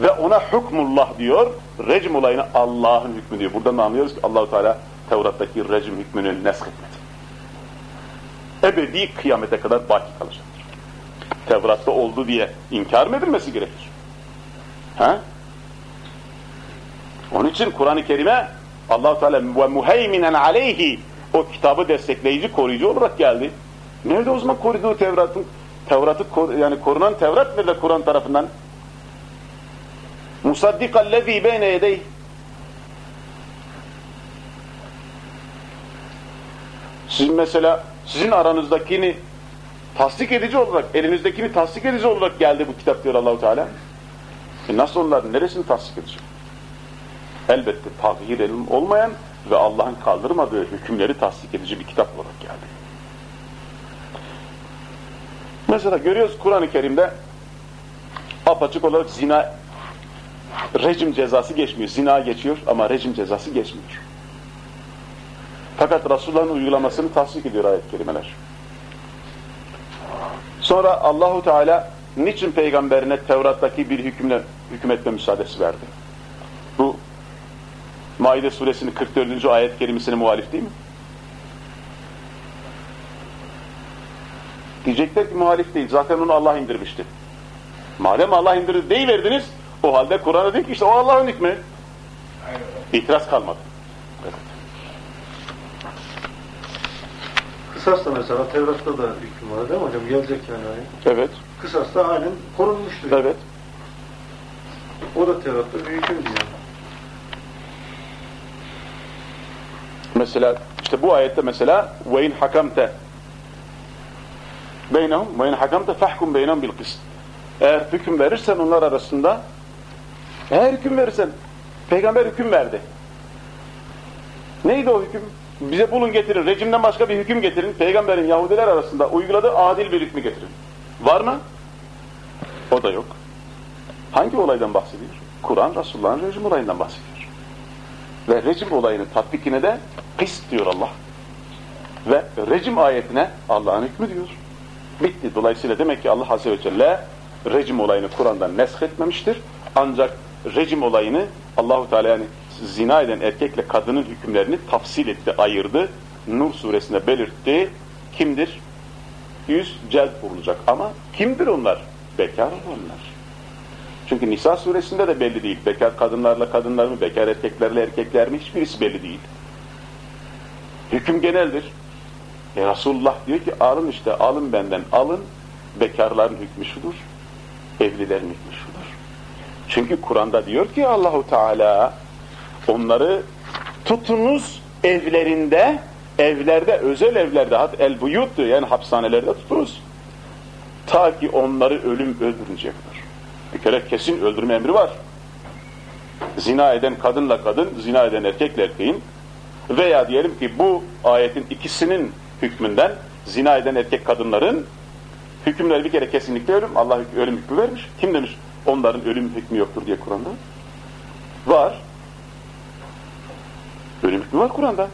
Ve ona hükmullah diyor, rejim olayını Allah'ın hükmü diyor. Buradan anlıyoruz ki Allahu Teala Tevrat'taki rejim hükmünü nesk etmedi. Ebedi kıyamete kadar baki kalacaktır. Tevrat'ta oldu diye inkar mı edilmesi gerekir? Ha? Onun için Kur'an-ı Kerim'e Allah Teala ve muheyminen aleyhi o kitabı destekleyici, koruyucu olarak geldi. Nerede o zaman koruduğu Tevrat'ın? Tevrat'ı yani korunan Tevrat nerede Kur'an tarafından? Musaddikallezî beyne yedeyh. Sizin mesela sizin aranızdakini tasdik edici olarak, elinizdekini tasdik edici olarak geldi bu kitap diyor Allahu Teala. E nasıl onların neresini tasdik edecek? Elbette tahir olmayan ve Allah'ın kaldırmadığı hükümleri tasdik edici bir kitap olarak geldi. Mesela görüyoruz Kur'an-ı Kerim'de apaçık olarak zina rejim cezası geçmiyor. Zina geçiyor ama rejim cezası geçmiyor. Fakat Resulullah'ın uygulamasını tasdik ediyor ayet-i kerimeler. Sonra Allahu Teala niçin peygamberine Tevrat'taki bir hükümle hükmetme müsaadesi verdi? Bu Maide suresinin 44. ayet kelimesine muhalif değil mi? Diyecekler ki muhalif değil. Zaten onu Allah indirmişti. Madem Allah indirdi deyiverdiniz, o halde Kur'an'a değil ki işte o Allah'ın hükmü. İtiraz kalmadı. Evet. Kısas da mesela Tevrat'ta da hüküm var değil mi hocam? Gelecek yani. Evet. Kısas da halen korunmuştur. Evet. O da Tevrat'ta bir hüküm diyor. Mesela işte bu ayette mesela in hakamte beynehum ve in hakamte fahkum beynehum bil kıst. Eğer hüküm verirsen onlar arasında eğer hüküm verirsen peygamber hüküm verdi. Neydi o hüküm? Bize bulun getirin. Rejimden başka bir hüküm getirin. Peygamberin Yahudiler arasında uyguladığı adil bir hükmü getirin. Var mı? O da yok. Hangi olaydan bahsediyor? Kur'an Resulullah'ın rejim olayından bahsediyor. Ve rejim olayının tatbikine de pist diyor Allah. Ve rejim ayetine Allah'ın hükmü diyor. Bitti. Dolayısıyla demek ki Allah Azze ve Celle rejim olayını Kur'an'dan nesk etmemiştir. Ancak rejim olayını Allahu Teala yani zina eden erkekle kadının hükümlerini tafsil etti, ayırdı. Nur suresinde belirtti. Kimdir? Yüz celd vurulacak. Ama kimdir onlar? Bekar olanlar. Çünkü Nisa suresinde de belli değil. Bekar kadınlarla kadınlar mı, bekar erkeklerle erkekler mi hiçbirisi belli değil. Hüküm geneldir. E Resulullah diyor ki alın işte alın benden alın. Bekarların hükmü şudur. Evlilerin hükmü şudur. Çünkü Kur'an'da diyor ki Allahu Teala onları tutunuz evlerinde evlerde özel evlerde hat el buyut diyor yani hapishanelerde tutunuz. Ta ki onları ölüm öldürünceye kadar. Bir kere kesin öldürme emri var. Zina eden kadınla kadın, zina eden erkekle erkeğin veya diyelim ki bu ayetin ikisinin hükmünden zina eden erkek kadınların hükümleri bir kere kesinlikle ölüm. Allah ölüm hükmü vermiş. Kim demiş onların ölüm hükmü yoktur diye Kur'an'da? Var. Ölüm hükmü var Kur'an'da.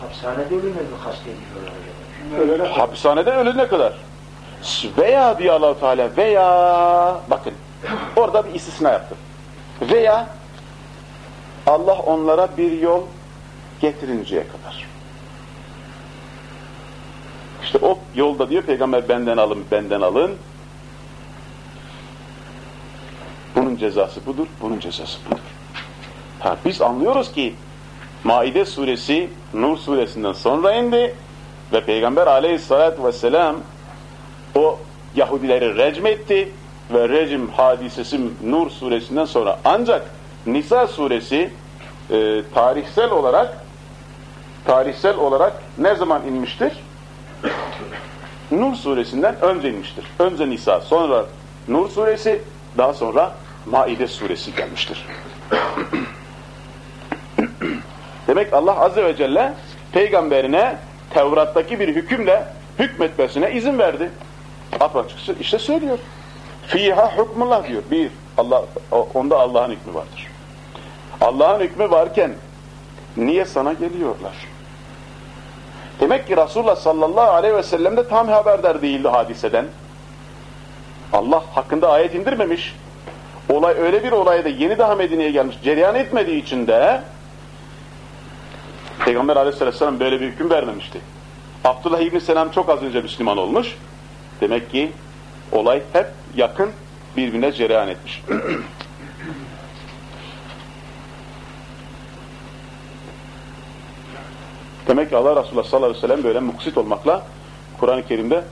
Hapishanede ölümü mü kastediyorlar? Hapishanede ölene kadar. Veya diyor allah Teala veya bakın orada bir istisna yaptım. Veya Allah onlara bir yol getirinceye kadar. İşte o yolda diyor peygamber benden alın, benden alın. Bunun cezası budur, bunun cezası budur. Ha, biz anlıyoruz ki Maide suresi Nur suresinden sonra indi ve Peygamber aleyhissalatü vesselam o Yahudileri recm etti ve recm hadisesi Nur suresinden sonra ancak Nisa suresi e, tarihsel olarak tarihsel olarak ne zaman inmiştir? Nur suresinden önce inmiştir. Önce Nisa, sonra Nur suresi, daha sonra Maide suresi gelmiştir. Demek Allah Azze ve Celle peygamberine Tevrat'taki bir hükümle hükmetmesine izin verdi. Apaçıkça işte söylüyor. Fiha hukmullah diyor. Bir, Allah, onda Allah'ın hükmü vardır. Allah'ın hükmü varken niye sana geliyorlar? Demek ki Resulullah sallallahu aleyhi ve sellem de tam haberdar değildi hadiseden. Allah hakkında ayet indirmemiş. Olay öyle bir olayda yeni daha Medine'ye gelmiş, cereyan etmediği için de Peygamber aleyhisselam böyle bir hüküm vermemişti. Abdullah İbni Selam çok az önce Müslüman olmuş. Demek ki olay hep yakın birbirine cereyan etmiş. Demek ki Allah Resulü sallallahu aleyhi ve sellem böyle muksit olmakla Kur'an-ı Kerim'de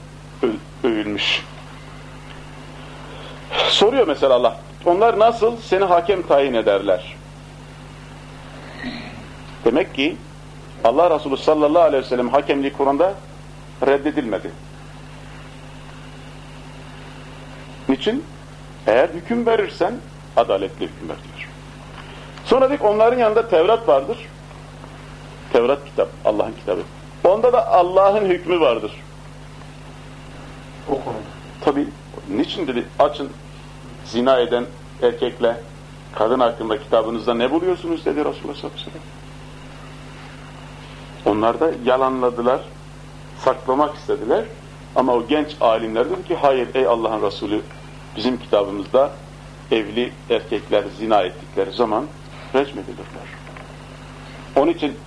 övülmüş. Soruyor mesela Allah, onlar nasıl seni hakem tayin ederler? Demek ki Allah Resulü sallallahu aleyhi ve sellem hakemliği Kur'an'da reddedilmedi. Niçin? Eğer hüküm verirsen adaletli hüküm ver. Sonra dedik onların yanında Tevrat vardır. Tevrat kitap, Allah'ın kitabı. Onda da Allah'ın hükmü vardır. O konuda. Tabi, niçin dedi, açın zina eden erkekle kadın hakkında kitabınızda ne buluyorsunuz dedi Resulullah sallallahu aleyhi ve sellem. Onlar da yalanladılar, saklamak istediler. Ama o genç alimler dedi ki hayır ey Allah'ın Resulü bizim kitabımızda evli erkekler zina ettikleri zaman recmedilirler. Onun için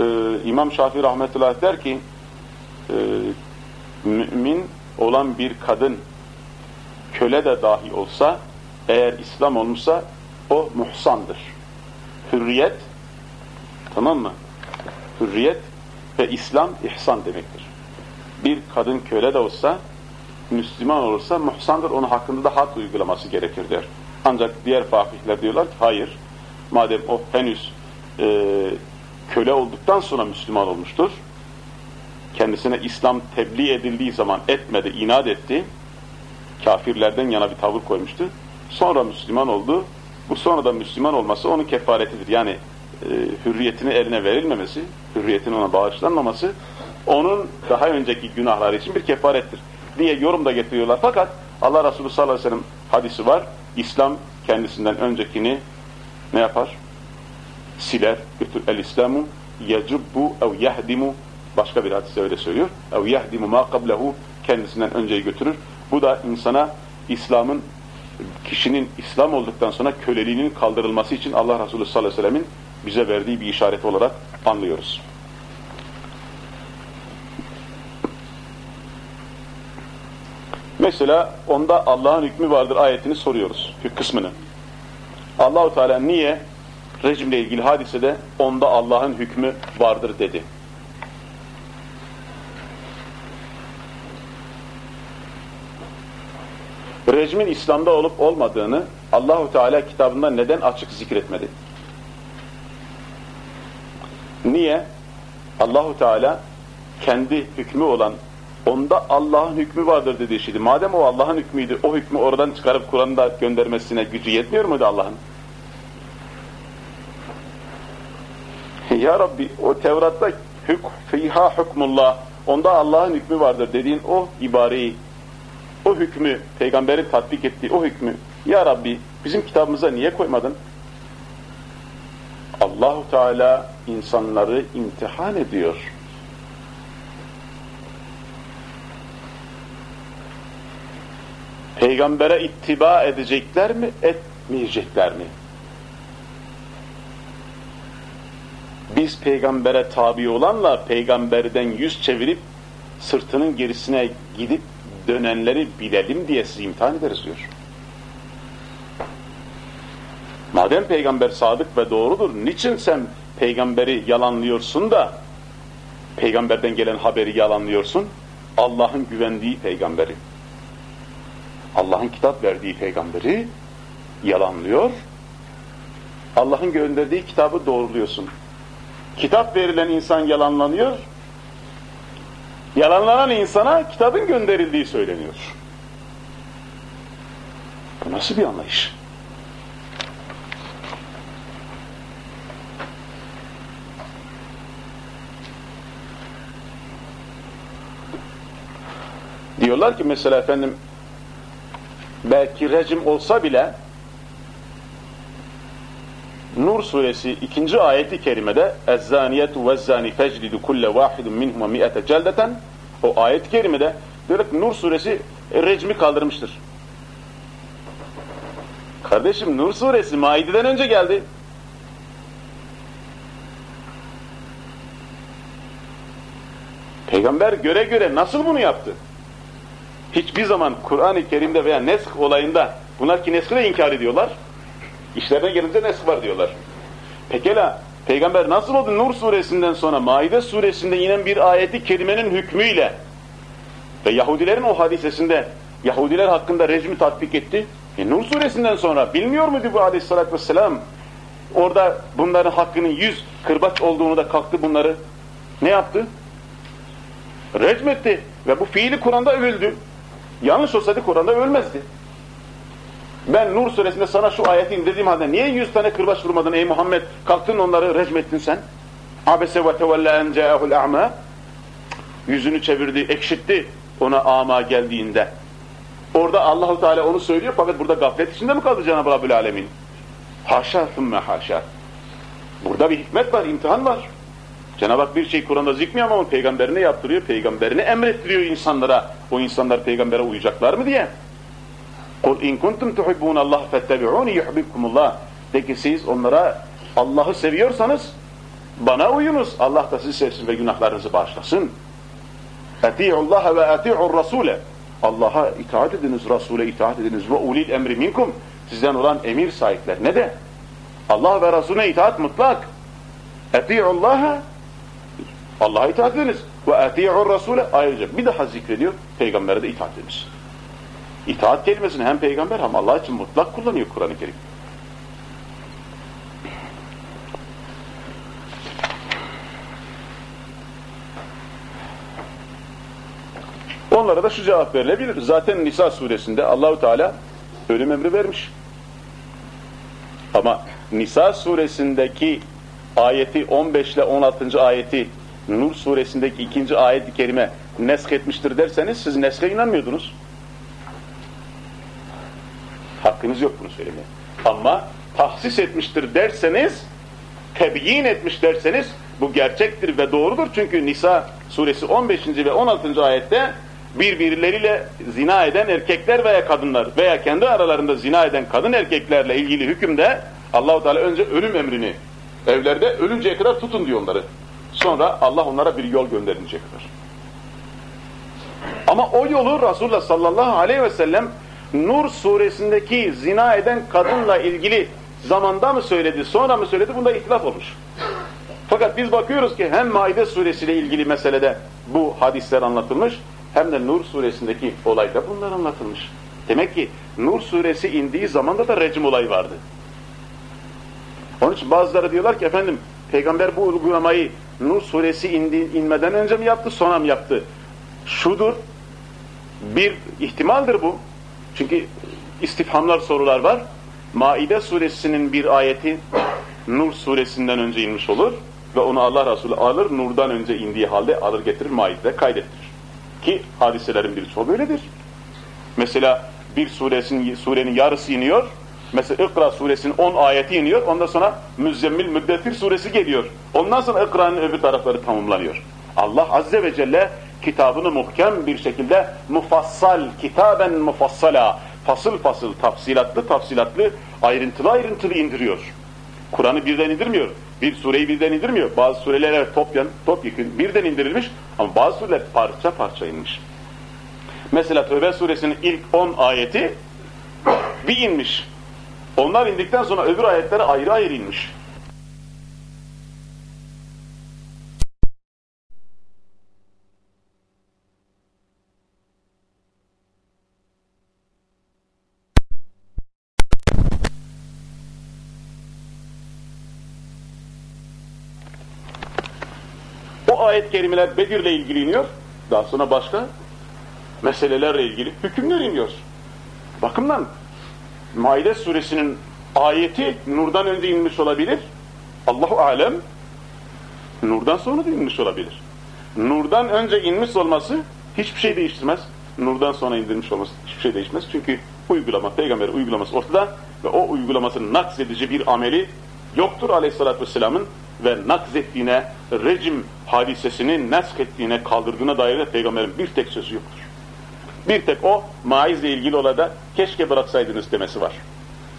e, İmam Şafii rahmetullah der ki e, mümin olan bir kadın köle de dahi olsa eğer İslam olmuşsa o muhsandır. Hürriyet tamam mı? Hürriyet ve İslam ihsan demektir. Bir kadın köle de olsa Müslüman olursa muhsandır. Onun hakkında da had uygulaması gerekir der. Ancak diğer fakihler diyorlar ki hayır. Madem o henüz e, köle olduktan sonra Müslüman olmuştur. Kendisine İslam tebliğ edildiği zaman etmedi, inat etti. Kafirlerden yana bir tavır koymuştu. Sonra Müslüman oldu. Bu sonradan Müslüman olması onun kefaretidir. Yani e, hürriyetini eline verilmemesi, hürriyetin ona bağışlanmaması onun daha önceki günahları için bir kefarettir diye yorum da getiriyorlar. Fakat Allah Resulü sallallahu aleyhi ve sellem hadisi var. İslam kendisinden öncekini ne yapar? Siler, götür. El İslamu yecubbu ev yahdimu başka bir hadise öyle söylüyor. Ev yahdimu ma qablehu kendisinden önceyi götürür. Bu da insana İslam'ın kişinin İslam olduktan sonra köleliğinin kaldırılması için Allah Resulü sallallahu aleyhi ve sellemin bize verdiği bir işaret olarak anlıyoruz. Mesela onda Allah'ın hükmü vardır ayetini soruyoruz. Kısmını. Allahu Teala niye rejimle ilgili hadisede onda Allah'ın hükmü vardır dedi. Rejimin İslam'da olup olmadığını Allahu Teala kitabında neden açık zikretmedi? Niye? Allahu Teala kendi hükmü olan onda Allah'ın hükmü vardır dediği şeydi. Madem o Allah'ın hükmüydü, o hükmü oradan çıkarıp Kur'an'da göndermesine gücü yetmiyor muydu Allah'ın? Ya Rabbi o Tevrat'ta hük, fiha hükmullah onda Allah'ın hükmü vardır dediğin o ibareyi o hükmü peygamberin tatbik ettiği o hükmü ya Rabbi bizim kitabımıza niye koymadın? Allahu Teala insanları imtihan ediyor. Peygambere ittiba edecekler mi, etmeyecekler mi? Biz peygambere tabi olanla peygamberden yüz çevirip sırtının gerisine gidip dönenleri bilelim diye sizi imtihan ederiz diyor. Madem peygamber sadık ve doğrudur, niçin sen peygamberi yalanlıyorsun da peygamberden gelen haberi yalanlıyorsun? Allah'ın güvendiği peygamberi. Allah'ın kitap verdiği peygamberi yalanlıyor. Allah'ın gönderdiği kitabı doğruluyorsun. Kitap verilen insan yalanlanıyor. Yalanlanan insana kitabın gönderildiği söyleniyor. Bu nasıl bir anlayış? Diyorlar ki mesela efendim belki rejim olsa bile Nur suresi 2. ayeti kerimede "Ezzaniyetu vezzani feclidu kulle vahidun minhuma mi'ete celdeten" o ayet-i kerimede direkt Nur suresi recmi kaldırmıştır. Kardeşim Nur suresi Maide'den önce geldi. Peygamber göre göre nasıl bunu yaptı? Hiçbir zaman Kur'an-ı Kerim'de veya nesk olayında bunlar ki neski de inkar ediyorlar. İşlerine gelince nesk var diyorlar. Pekala Peygamber nasıl oldu Nur suresinden sonra Maide suresinde inen bir ayeti kerimenin hükmüyle ve Yahudilerin o hadisesinde Yahudiler hakkında rejimi tatbik etti. E, Nur suresinden sonra bilmiyor muydu bu aleyhissalatü vesselam? Orada bunların hakkının yüz kırbaç olduğunu da kalktı bunları. Ne yaptı? Recmetti ve bu fiili Kur'an'da övüldü. Yanlış olsaydı Kur'an'da övülmezdi. Ben Nur suresinde sana şu ayeti indirdiğim halde niye yüz tane kırbaç vurmadın ey Muhammed? Kalktın onları recmettin sen. Abese ve tevelle en ca'ahul a'ma. Yüzünü çevirdi, ekşitti ona ama geldiğinde. Orada Allahu Teala onu söylüyor fakat burada gaflet içinde mi kaldı Cenab-ı Rabbül Alemin? Haşa thümme haşa. Burada bir hikmet var, imtihan var. Cenab-ı Hak bir şey Kur'an'da zikmiyor ama peygamberine yaptırıyor, peygamberine emrettiriyor insanlara. O insanlar peygambere uyacaklar mı diye. Kul in kuntum tuhibbunallah fettebi'uni yuhibbukumullah. De ki siz onlara Allah'ı seviyorsanız bana uyunuz. Allah da sizi sevsin ve günahlarınızı bağışlasın. Eti'ullaha ve eti'ur rasule. Allah'a itaat ediniz, Resul'e itaat ediniz ve ulil emri. Sizden olan emir sahiplerine de Allah ve Resul'e itaat mutlak. Eti'ullaha Allah'a itaat ediniz ve eti'ur rasule ayrıca bir daha zikrediyor. Peygamber'e de itaat ediniz. İtaat kelimesini hem peygamber hem Allah için mutlak kullanıyor Kur'an-ı Kerim. Onlara da şu cevap verilebilir. Zaten Nisa suresinde Allahu Teala ölüm emri vermiş. Ama Nisa suresindeki ayeti 15 ile 16. ayeti Nur suresindeki ikinci ayet-i kerime nesk etmiştir derseniz siz neske inanmıyordunuz. Hakkınız yok bunu söylemeye. Ama tahsis etmiştir derseniz, tebyin etmiş derseniz bu gerçektir ve doğrudur. Çünkü Nisa suresi 15. ve 16. ayette birbirleriyle zina eden erkekler veya kadınlar veya kendi aralarında zina eden kadın erkeklerle ilgili hükümde Allahu Teala önce ölüm emrini evlerde ölünceye kadar tutun diyor onları. Sonra Allah onlara bir yol gönderinceye kadar. Ama o yolu Resulullah sallallahu aleyhi ve sellem Nur suresindeki zina eden kadınla ilgili zamanda mı söyledi, sonra mı söyledi? Bunda ihtilaf olmuş. Fakat biz bakıyoruz ki hem Maide suresiyle ilgili meselede bu hadisler anlatılmış, hem de Nur suresindeki olayda bunlar anlatılmış. Demek ki Nur suresi indiği zamanda da rejim olayı vardı. Onun için bazıları diyorlar ki efendim peygamber bu uygulamayı Nur suresi indi, inmeden önce mi yaptı, sonra mı yaptı? Şudur, bir ihtimaldir bu. Çünkü istifhamlar sorular var. Maide suresinin bir ayeti Nur suresinden önce inmiş olur ve onu Allah Resulü alır, Nur'dan önce indiği halde alır getirir, Maide'de kaydettirir. Ki hadiselerin birçoğu böyledir. Mesela bir suresinin, surenin yarısı iniyor, mesela İkra suresinin 10 ayeti iniyor, ondan sonra Müzzemmil Müddessir suresi geliyor. Ondan sonra İkra'nın öbür tarafları tamamlanıyor. Allah Azze ve Celle kitabını muhkem bir şekilde mufassal, kitaben mufassala, fasıl fasıl, tafsilatlı tafsilatlı, ayrıntılı ayrıntılı indiriyor. Kur'an'ı birden indirmiyor. Bir sureyi birden indirmiyor. Bazı sureler evet topyan, topyekun birden indirilmiş ama bazı sureler parça parça inmiş. Mesela Tövbe suresinin ilk 10 ayeti bir inmiş. Onlar indikten sonra öbür ayetleri ayrı ayrı inmiş. O ayet kelimeler Bedir'le ilgili iniyor. Daha sonra başka meselelerle ilgili hükümler iniyor. Bakımdan Maide suresinin ayeti nurdan önce inmiş olabilir. Allahu alem nurdan sonra da inmiş olabilir. Nurdan önce inmiş olması hiçbir şey değiştirmez. Nurdan sonra indirilmiş olması hiçbir şey değişmez. Çünkü uygulama, peygamber uygulaması ortada ve o uygulamasının nakzedici bir ameli yoktur aleyhissalatü vesselamın ve nakzettiğine, rejim hadisesini nesk ettiğine, kaldırdığına dair de peygamberin bir tek sözü yoktur. Bir tek o maizle ilgili olada keşke bıraksaydınız demesi var.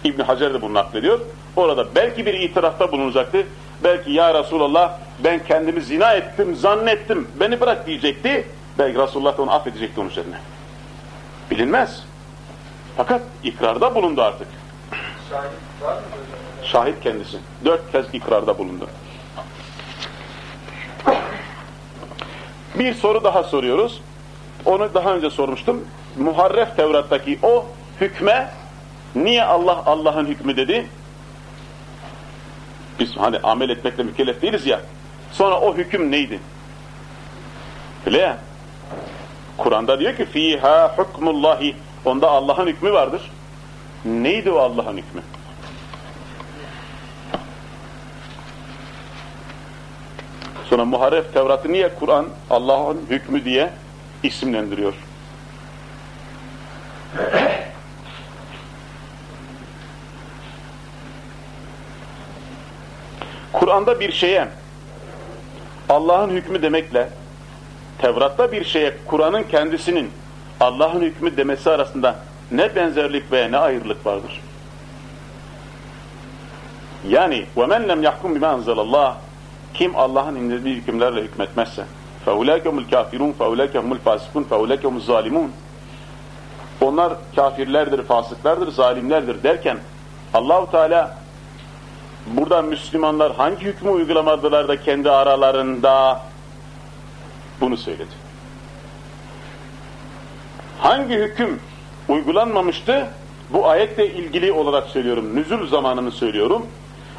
İbn Hacer de bunu naklediyor. Orada belki bir itirafta bulunacaktı. Belki ya Resulallah ben kendimi zina ettim, zannettim, beni bırak diyecekti. Belki Resulullah da onu affedecekti onun üzerine. Bilinmez. Fakat ikrarda bulundu artık. Şahit? Şahit kendisi. Dört kez ikrarda bulundu. Bir soru daha soruyoruz. Onu daha önce sormuştum. Muharref Tevrat'taki o hükme niye Allah Allah'ın hükmü dedi? Biz hani amel etmekle mükellef değiliz ya. Sonra o hüküm neydi? Öyle ya. Kur'an'da diyor ki fiha hukmullahi onda Allah'ın hükmü vardır. Neydi o Allah'ın hükmü? Sonra Muharref Tevrat'ı niye Kur'an Allah'ın hükmü diye isimlendiriyor? Kur'an'da bir şeye Allah'ın hükmü demekle Tevrat'ta bir şeye Kur'an'ın kendisinin Allah'ın hükmü demesi arasında ne benzerlik veya ne ayrılık vardır? Yani وَمَنْ لَمْ يَحْكُمْ بِمَا أَنْزَلَ اللّٰهِ Kim Allah'ın indirdiği hükümlerle hükmetmezse فَاُولَٰئِكَ هُمُ الْكَافِرُونَ فَاُولَٰئِكَ هُمُ الْفَاسِقُونَ فَاُولَٰئِكَ هُمُ الظَّالِمُونَ Onlar kafirlerdir, fasıklardır, zalimlerdir derken Allahu Teala burada Müslümanlar hangi hükmü uygulamadılar da kendi aralarında bunu söyledi. Hangi hüküm uygulanmamıştı? Bu ayetle ilgili olarak söylüyorum. Nüzul zamanını söylüyorum.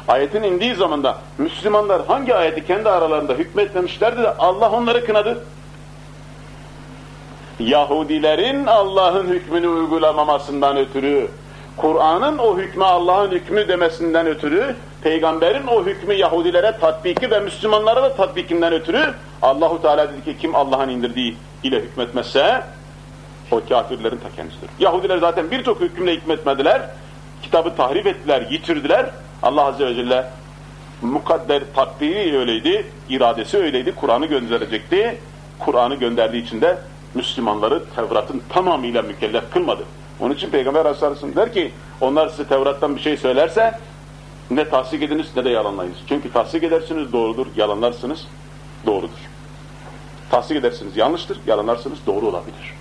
Ayetin indiği zamanda Müslümanlar hangi ayeti kendi aralarında hükmetmemişlerdi de Allah onları kınadı. Yahudilerin Allah'ın hükmünü uygulamamasından ötürü, Kur'an'ın o hükmü Allah'ın hükmü demesinden ötürü, peygamberin o hükmü Yahudilere tatbiki ve Müslümanlara da tatbikinden ötürü Allahu Teala dedi ki kim Allah'ın indirdiği ile hükmetmezse o kafirlerin ta kendisidir. Yahudiler zaten birçok hükümle hükmetmediler. kitabı tahrip ettiler, yitirdiler. Allah Azze ve Celle mukadder takdiri öyleydi, iradesi öyleydi, Kur'an'ı gönderecekti. Kur'an'ı gönderdiği için de Müslümanları Tevrat'ın tamamıyla mükellef kılmadı. Onun için Peygamber Aleyhisselam der ki, onlar size Tevrat'tan bir şey söylerse ne tasdik ediniz ne de yalanlayınız. Çünkü tasdik edersiniz doğrudur, yalanlarsınız doğrudur. Tasdik edersiniz yanlıştır, yalanlarsınız doğru olabilir.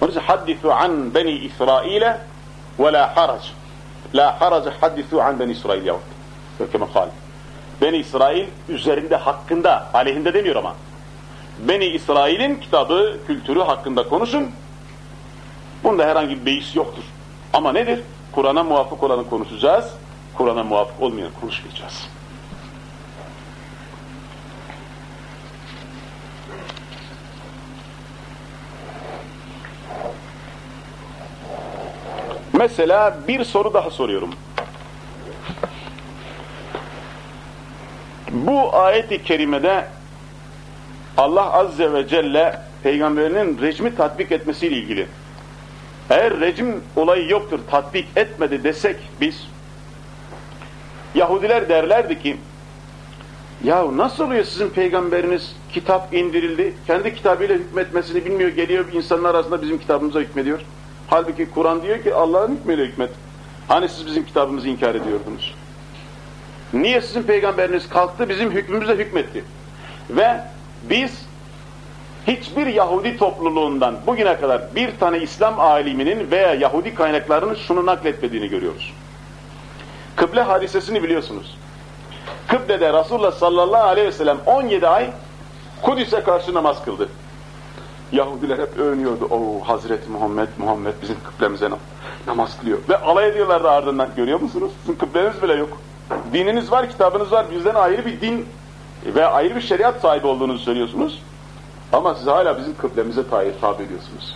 Onun için haddisu an beni İsrail'e ve la harac. La harac haddisu an beni İsrail yahut. Kema kal. Beni İsrail üzerinde hakkında, aleyhinde demiyor ama. Beni İsrail'in kitabı, kültürü hakkında konuşun. Bunda herhangi bir beis yoktur. Ama nedir? Kur'an'a muvafık olanı konuşacağız. Kur'an'a muvafık olmayanı konuşmayacağız. Mesela bir soru daha soruyorum. Bu ayet-i kerimede Allah Azze ve Celle peygamberinin rejimi tatbik etmesiyle ilgili eğer rejim olayı yoktur, tatbik etmedi desek biz Yahudiler derlerdi ki ya nasıl oluyor sizin peygamberiniz kitap indirildi, kendi kitabıyla hükmetmesini bilmiyor, geliyor insanlar arasında bizim kitabımıza hükmediyor. Halbuki Kur'an diyor ki Allah'ın hükmüyle hükmet. Hani siz bizim kitabımızı inkar ediyordunuz? Niye sizin peygamberiniz kalktı bizim hükmümüze hükmetti? Ve biz hiçbir Yahudi topluluğundan bugüne kadar bir tane İslam aliminin veya Yahudi kaynaklarının şunu nakletmediğini görüyoruz. Kıble hadisesini biliyorsunuz. Kıble'de Resulullah sallallahu aleyhi ve sellem 17 ay Kudüs'e karşı namaz kıldı. Yahudiler hep övünüyordu. O Hazreti Muhammed, Muhammed bizim kıblemize namaz kılıyor. Ve alay ediyorlardı ardından. Görüyor musunuz? Sizin kıbleniz bile yok. Dininiz var, kitabınız var. Bizden ayrı bir din ve ayrı bir şeriat sahibi olduğunuzu söylüyorsunuz. Ama siz hala bizim kıblemize tabi ediyorsunuz.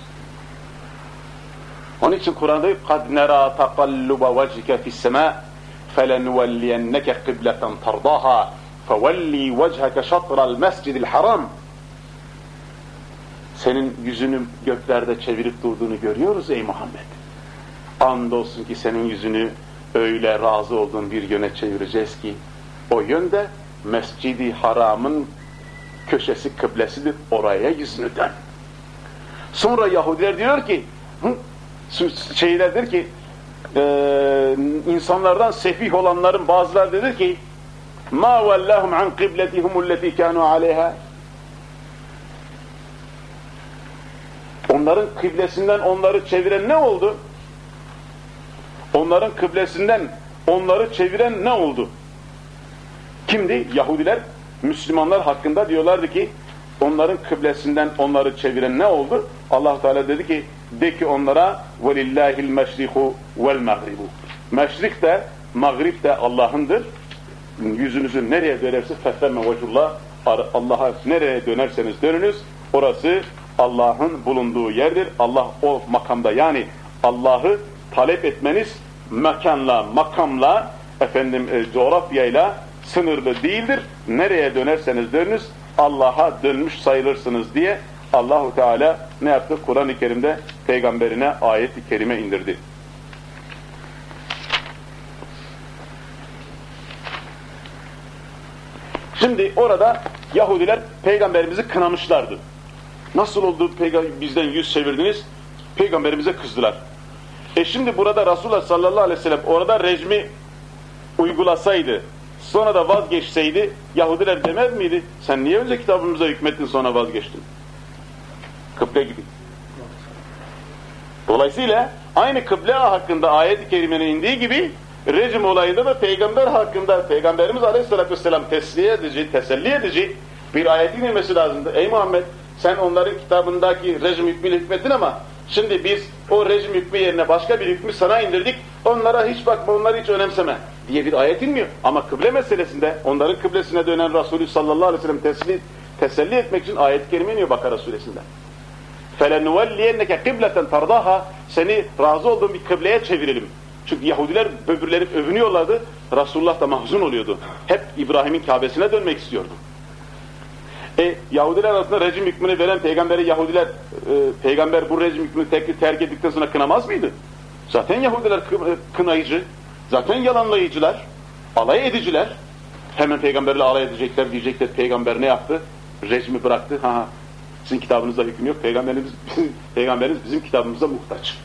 Onun için Kur'an'da قَدْ نَرَى تَقَلُّبَ وَجْهِكَ فِي السَّمَاءِ فَلَنُوَلِّيَنَّكَ قِبْلَةً تَرْضَاهَا فَوَلِّي وَجْهَكَ شَطْرَ الْمَسْجِدِ الْحَرَامِ senin yüzünü göklerde çevirip durduğunu görüyoruz ey Muhammed. Andolsun ki senin yüzünü öyle razı olduğun bir yöne çevireceğiz ki o yönde Mescidi Haram'ın köşesi kıblesidir. Oraya yüzünü dön. Sonra Yahudiler diyor ki şeylerdir ki e, insanlardan sefih olanların bazıları dedi ki ma vellahum an kibletihum allati kanu aleyha Onların kıblesinden onları çeviren ne oldu? Onların kıblesinden onları çeviren ne oldu? Kimdi? Yahudiler Müslümanlar hakkında diyorlardı ki onların kıblesinden onları çeviren ne oldu? Allah Teala dedi ki de ki onlara velillahil meşriku vel mağribu. Meşrik de mağrib de Allah'ındır. Yüzünüzü nereye dönerseniz fethemme vecullah Allah'a nereye dönerseniz dönünüz orası Allah'ın bulunduğu yerdir. Allah o makamda yani Allah'ı talep etmeniz mekanla, makamla, efendim e, coğrafyayla sınırlı değildir. Nereye dönerseniz dönünüz Allah'a dönmüş sayılırsınız diye Allahu Teala ne yaptı? Kur'an-ı Kerim'de peygamberine ayet-i kerime indirdi. Şimdi orada Yahudiler peygamberimizi kınamışlardı. Nasıl oldu bizden yüz çevirdiniz? Peygamberimize kızdılar. E şimdi burada Resulullah sallallahu aleyhi ve sellem orada rejimi uygulasaydı, sonra da vazgeçseydi Yahudiler demez miydi? Sen niye önce kitabımıza hükmettin sonra vazgeçtin? Kıble gibi. Dolayısıyla aynı kıble hakkında ayet-i kerimenin indiği gibi rejim olayında da peygamber hakkında peygamberimiz aleyhissalatü vesselam tesliye edici, teselli edici bir ayetin inmesi lazımdı. Ey Muhammed sen onların kitabındaki rejim hükmüyle hükmettin ama şimdi biz o rejim hükmü yerine başka bir hükmü sana indirdik. Onlara hiç bakma, onları hiç önemseme diye bir ayet inmiyor. Ama kıble meselesinde onların kıblesine dönen Resulü sallallahu aleyhi ve sellem tesli, teselli etmek için ayet-i kerime iniyor Bakara suresinde. فَلَنُوَلِّيَنَّكَ قِبْلَةً تَرْضَاهَا Seni razı olduğun bir kıbleye çevirelim. Çünkü Yahudiler böbürlenip övünüyorlardı. Resulullah da mahzun oluyordu. Hep İbrahim'in Kabe'sine dönmek istiyordu. E, Yahudiler arasında rejim hükmünü veren peygamberi Yahudiler, e, peygamber bu rejim hükmünü tek, terk ettikten sonra kınamaz mıydı? Zaten Yahudiler kı- kınayıcı, zaten yalanlayıcılar, alay ediciler. Hemen peygamberle alay edecekler, diyecekler peygamber ne yaptı? Rejimi bıraktı. Ha, ha. Sizin kitabınızda hüküm yok. Peygamberimiz, peygamberimiz bizim kitabımıza muhtaç.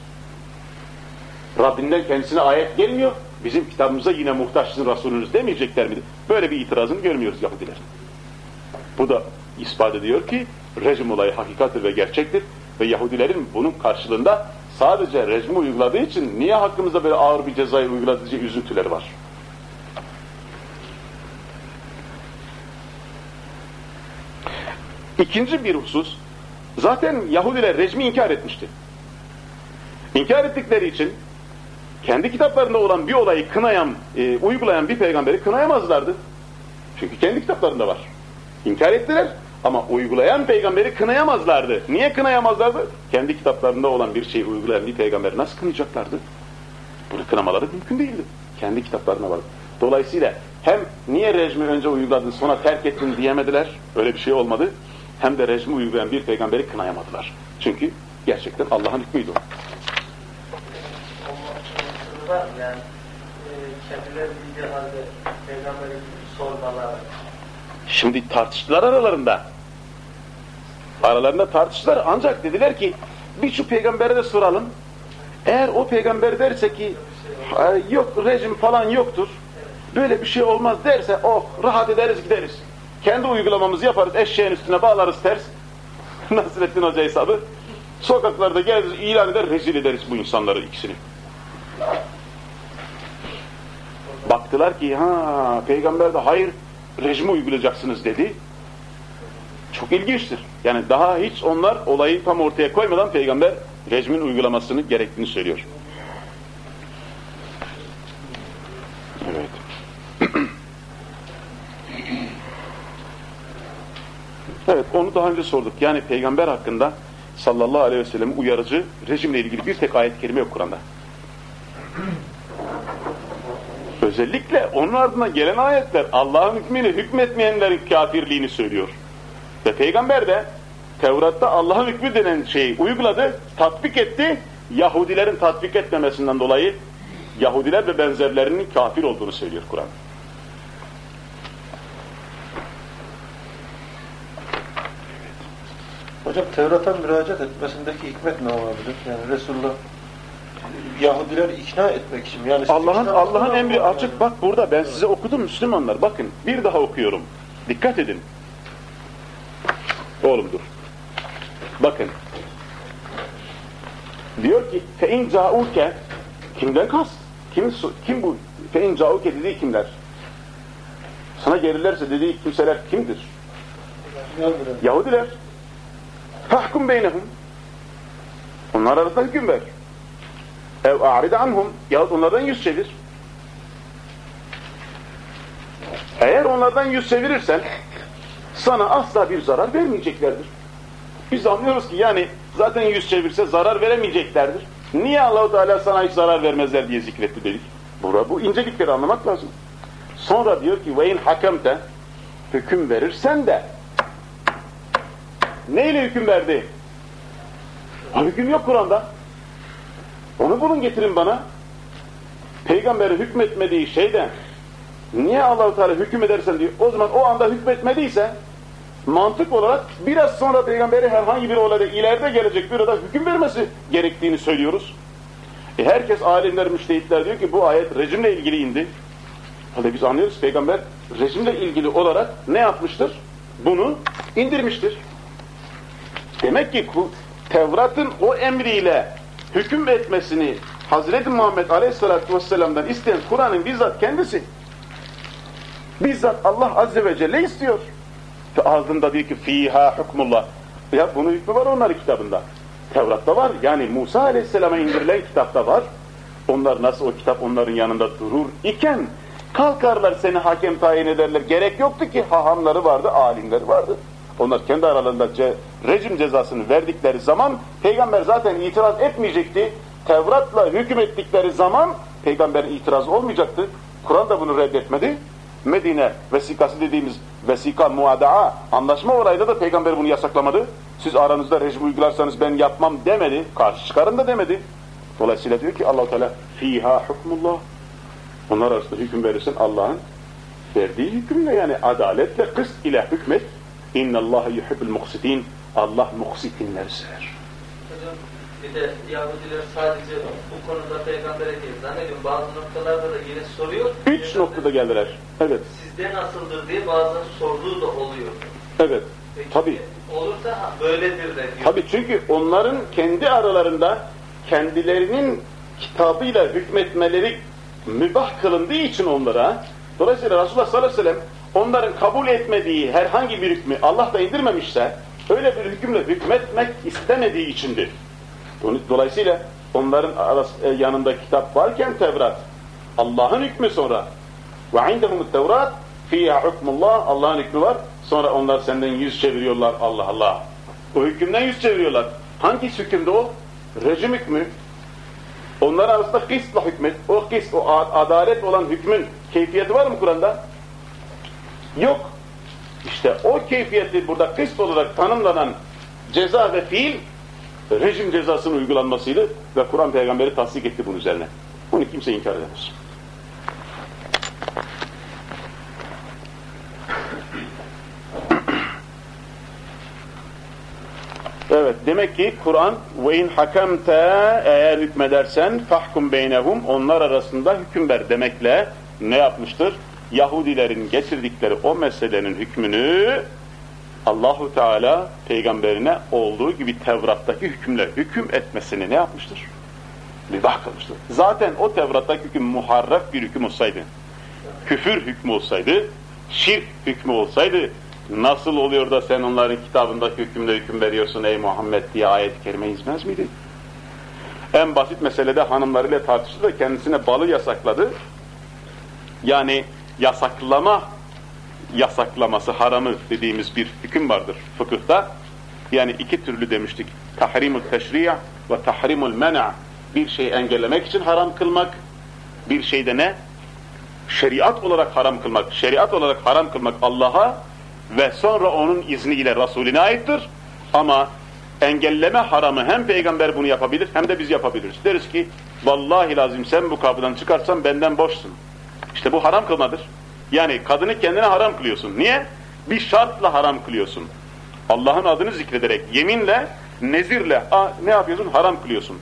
Rabbinden kendisine ayet gelmiyor. Bizim kitabımıza yine muhtaçsın Resulünüz demeyecekler miydi? Böyle bir itirazını görmüyoruz Yahudilerin. Bu da ispat ediyor ki rejim olayı hakikattir ve gerçektir ve Yahudilerin bunun karşılığında sadece rejimi uyguladığı için niye hakkımızda böyle ağır bir cezayı uyguladığı üzüntüleri var. İkinci bir husus, zaten Yahudiler rejimi inkar etmişti. İnkar ettikleri için kendi kitaplarında olan bir olayı kınayan, e, uygulayan bir peygamberi kınayamazlardı. Çünkü kendi kitaplarında var. İnkar ettiler ama uygulayan peygamberi kınayamazlardı. Niye kınayamazlardı? Kendi kitaplarında olan bir şeyi uygulayan bir peygamberi nasıl kınayacaklardı? Bunu kınamaları mümkün değildi. Kendi kitaplarına var. Dolayısıyla hem niye rejimi önce uyguladın sonra terk ettin diyemediler. Öyle bir şey olmadı. Hem de rejimi uygulayan bir peygamberi kınayamadılar. Çünkü gerçekten Allah'ın hükmüydü yani e, kendileri bildiği halde peygamberi sormaları. Şimdi tartıştılar aralarında. Aralarında tartıştılar ancak dediler ki bir şu peygambere de soralım. Eğer o peygamber derse ki "Ay, yok rejim falan yoktur. Böyle bir şey olmaz derse oh rahat ederiz gideriz. Kendi uygulamamızı yaparız eşeğin üstüne bağlarız ters. Nasrettin Hoca hesabı. Sokaklarda geliriz ilan eder rezil ederiz bu insanları ikisini. Baktılar ki ha peygamber de hayır rejimi uygulayacaksınız dedi. Çok ilginçtir. Yani daha hiç onlar olayı tam ortaya koymadan peygamber rejimin uygulamasını gerektiğini söylüyor. Evet. evet onu daha önce sorduk. Yani peygamber hakkında sallallahu aleyhi ve sellem uyarıcı rejimle ilgili bir tek ayet-i kerime yok Kur'an'da. Özellikle onun ardından gelen ayetler Allah'ın hükmüyle hükmetmeyenlerin kafirliğini söylüyor. Ve peygamber de Tevrat'ta Allah'ın hükmü denen şeyi uyguladı, tatbik etti. Yahudilerin tatbik etmemesinden dolayı Yahudiler ve benzerlerinin kafir olduğunu söylüyor Kur'an. Hocam Tevrat'a müracaat etmesindeki hikmet ne olabilir? Yani Resulullah Yahudiler ikna etmek için. Yani Allah'ın Allah'ın emri açık bak burada ben size okudum Müslümanlar. Bakın bir daha okuyorum. Dikkat edin. Oğlum dur. Bakın. Diyor ki fe in cauke kimden kast? Kim kim bu? Fe in cauke dediği kimler? Sana gelirlerse dediği kimseler kimdir? Yahudiler. Yahudiler. Fahkum beynehum. Onlar arasında hüküm ver. Ev a'rid anhum. Yahut onlardan yüz çevir. Eğer onlardan yüz çevirirsen sana asla bir zarar vermeyeceklerdir. Biz anlıyoruz ki yani zaten yüz çevirse zarar veremeyeceklerdir. Niye Allahu Teala sana hiç zarar vermezler diye zikretti dedik. Burada bu incelikleri anlamak lazım. Sonra diyor ki ve in hakemte hüküm verirsen de neyle hüküm verdi? Hüküm yok Kur'an'da. Onu bulun getirin bana. Peygamberi hükmetmediği şeyden niye Allahu Teala hüküm edersen diyor. O zaman o anda hükmetmediyse mantık olarak biraz sonra peygamberi herhangi bir olayda ileride gelecek bir orada hüküm vermesi gerektiğini söylüyoruz. E herkes alimler, müştehitler diyor ki bu ayet rejimle ilgili indi. Hadi biz anlıyoruz peygamber rejimle ilgili olarak ne yapmıştır? Bunu indirmiştir. Demek ki Tevrat'ın o emriyle hüküm etmesini Hazreti Muhammed Aleyhisselatü Vesselam'dan isteyen Kur'an'ın bizzat kendisi. Bizzat Allah Azze ve Celle istiyor. Ve ardında diyor ki fiha hukmullah. Ya bunun hükmü var onların kitabında. Tevrat'ta var. Yani Musa Aleyhisselam'a indirilen kitapta var. Onlar nasıl o kitap onların yanında durur iken kalkarlar seni hakem tayin ederler. Gerek yoktu ki hahamları vardı, alimleri vardı. Onlar kendi aralarında ce, rejim cezasını verdikleri zaman peygamber zaten itiraz etmeyecekti. Tevrat'la hüküm ettikleri zaman peygamberin itirazı olmayacaktı. Kur'an da bunu reddetmedi. Medine vesikası dediğimiz vesika muadaa anlaşma olayında da peygamber bunu yasaklamadı. Siz aranızda rejim uygularsanız ben yapmam demedi. Karşı çıkarın da demedi. Dolayısıyla diyor ki allah Teala fiha hukmullah. Onlar arasında hüküm verirsen Allah'ın verdiği hükümle yani adaletle kıst ile hükmet. İnnallâhe yuhibbul muksitin. Allah muksitinleri sever. Hocam bir de Yahudiler sadece bu konuda peygambere değil. Zannediyorum bazı noktalarda da yine soruyor. Üç noktada geldiler. Evet, Sizde nasıldır diye bazen sorduğu da oluyor. evet. Peki, Tabii. Olursa ha, böyledir de diyor. Tabii çünkü onların kendi aralarında kendilerinin kitabıyla hükmetmeleri mübah kılındığı için onlara dolayısıyla Resulullah sallallahu aleyhi ve sellem onların kabul etmediği herhangi bir hükmü Allah da indirmemişse öyle bir hükümle hükmetmek istemediği içindir. Dolayısıyla onların e, yanında kitap varken Tevrat Allah'ın hükmü sonra ve indehumut Tevrat fiha hukmullah Allah'ın hükmü var. Sonra onlar senden yüz çeviriyorlar Allah Allah. O hükümden yüz çeviriyorlar. Hangi hükümde o? Rejim hükmü. Onlar arasında kısla hükmet. O kıs, o adalet olan hükmün keyfiyeti var mı Kur'an'da? Yok. İşte o keyfiyeti burada kıst olarak tanımlanan ceza ve fiil rejim cezasının uygulanmasıydı ve Kur'an peygamberi tasdik etti bunun üzerine. Bunu kimse inkar edemez. Evet, demek ki Kur'an ve in hakemte eğer hükmedersen fahkum beynehum onlar arasında hüküm ver demekle ne yapmıştır? Yahudilerin getirdikleri o meselenin hükmünü Allahu Teala peygamberine olduğu gibi Tevrat'taki hükümle hüküm etmesini ne yapmıştır? Mübah kılmıştır. Zaten o Tevrat'taki hüküm muharref bir hüküm olsaydı, küfür hükmü olsaydı, şirk hükmü olsaydı, nasıl oluyor da sen onların kitabındaki hükümle hüküm veriyorsun ey Muhammed diye ayet-i kerime izmez miydi? En basit meselede hanımlarıyla tartıştı da kendisine balı yasakladı. Yani yasaklama yasaklaması, haramı dediğimiz bir hüküm vardır fıkıhta. Yani iki türlü demiştik. Tahrimul teşri' ve tahrimul mena' bir şey engellemek için haram kılmak, bir şeyde ne? Şeriat olarak haram kılmak. Şeriat olarak haram kılmak Allah'a ve sonra onun izniyle Resulüne aittir. Ama engelleme haramı hem peygamber bunu yapabilir hem de biz yapabiliriz. Deriz ki vallahi lazım sen bu kapıdan çıkarsan benden boşsun. İşte bu haram kılmadır. Yani kadını kendine haram kılıyorsun. Niye? Bir şartla haram kılıyorsun. Allah'ın adını zikrederek, yeminle, nezirle a, ne yapıyorsun? Haram kılıyorsun.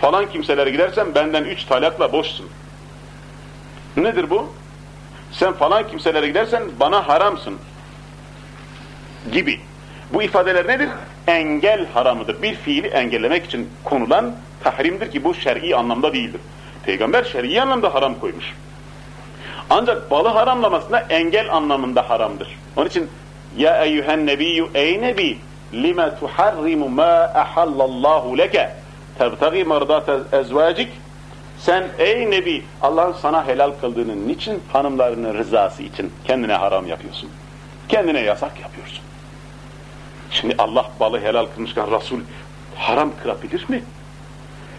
Falan kimselere gidersen benden üç talakla boşsun. Nedir bu? Sen falan kimselere gidersen bana haramsın. Gibi. Bu ifadeler nedir? Engel haramıdır. Bir fiili engellemek için konulan tahrimdir ki bu şer'i anlamda değildir. Peygamber şer'i anlamda haram koymuş. Ancak balı haramlamasına engel anlamında haramdır. Onun için ya eyyühen nebiyyü ey nebi lime tuharrimu ma ahallallahu leke tebtagi mardate ezvacik sen ey nebi Allah'ın sana helal kıldığının niçin hanımlarının rızası için kendine haram yapıyorsun? Kendine yasak yapıyorsun. Şimdi Allah balı helal kılmışken Resul haram kılabilir mi?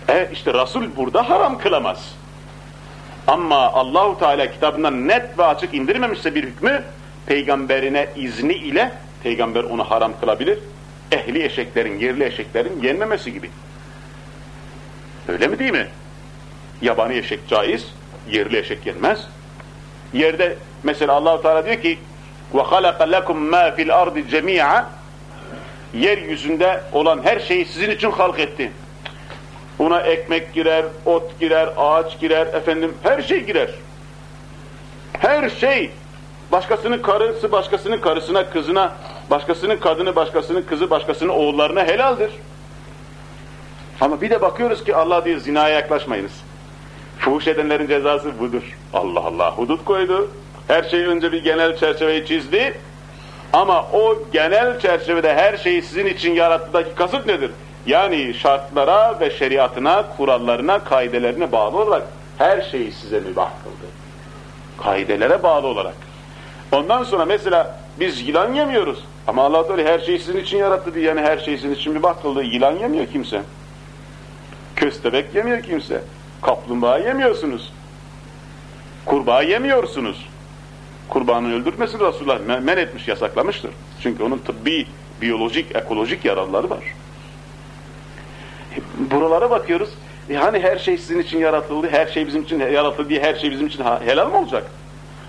E işte Resul burada haram kılamaz. Ama Allahu Teala kitabından net ve açık indirmemişse bir hükmü peygamberine izni ile peygamber onu haram kılabilir. Ehli eşeklerin, yerli eşeklerin yenmemesi gibi. Öyle mi değil mi? Yabani eşek caiz, yerli eşek yenmez. Yerde mesela Allahu Teala diyor ki: "Ve halaka lekum ma fil ardi cemi'a" Yeryüzünde olan her şeyi sizin için halk etti. Buna ekmek girer, ot girer, ağaç girer, efendim her şey girer. Her şey. Başkasının karısı, başkasının karısına, kızına, başkasının kadını, başkasının kızı, başkasının oğullarına helaldir. Ama bir de bakıyoruz ki Allah diyor zinaya yaklaşmayınız. Fuhuş edenlerin cezası budur. Allah Allah hudut koydu. Her şeyi önce bir genel çerçeveyi çizdi. Ama o genel çerçevede her şeyi sizin için yarattığındaki kasıt nedir? Yani şartlara ve şeriatına, kurallarına, kaidelerine bağlı olarak her şeyi size mübah kıldı. Kaidelere bağlı olarak. Ondan sonra mesela biz yılan yemiyoruz. Ama Allah Teala her şeyi sizin için yarattı diye yani her şeyi sizin için mübah kıldı. Yılan yemiyor kimse. Köstebek yemiyor kimse. Kaplumbağa yemiyorsunuz. Kurbağa yemiyorsunuz. Kurbanı öldürmesin Resulullah men etmiş, yasaklamıştır. Çünkü onun tıbbi, biyolojik, ekolojik yararları var. Buralara bakıyoruz. E hani her şey sizin için yaratıldı, her şey bizim için yaratıldı diye her şey bizim için helal mi olacak?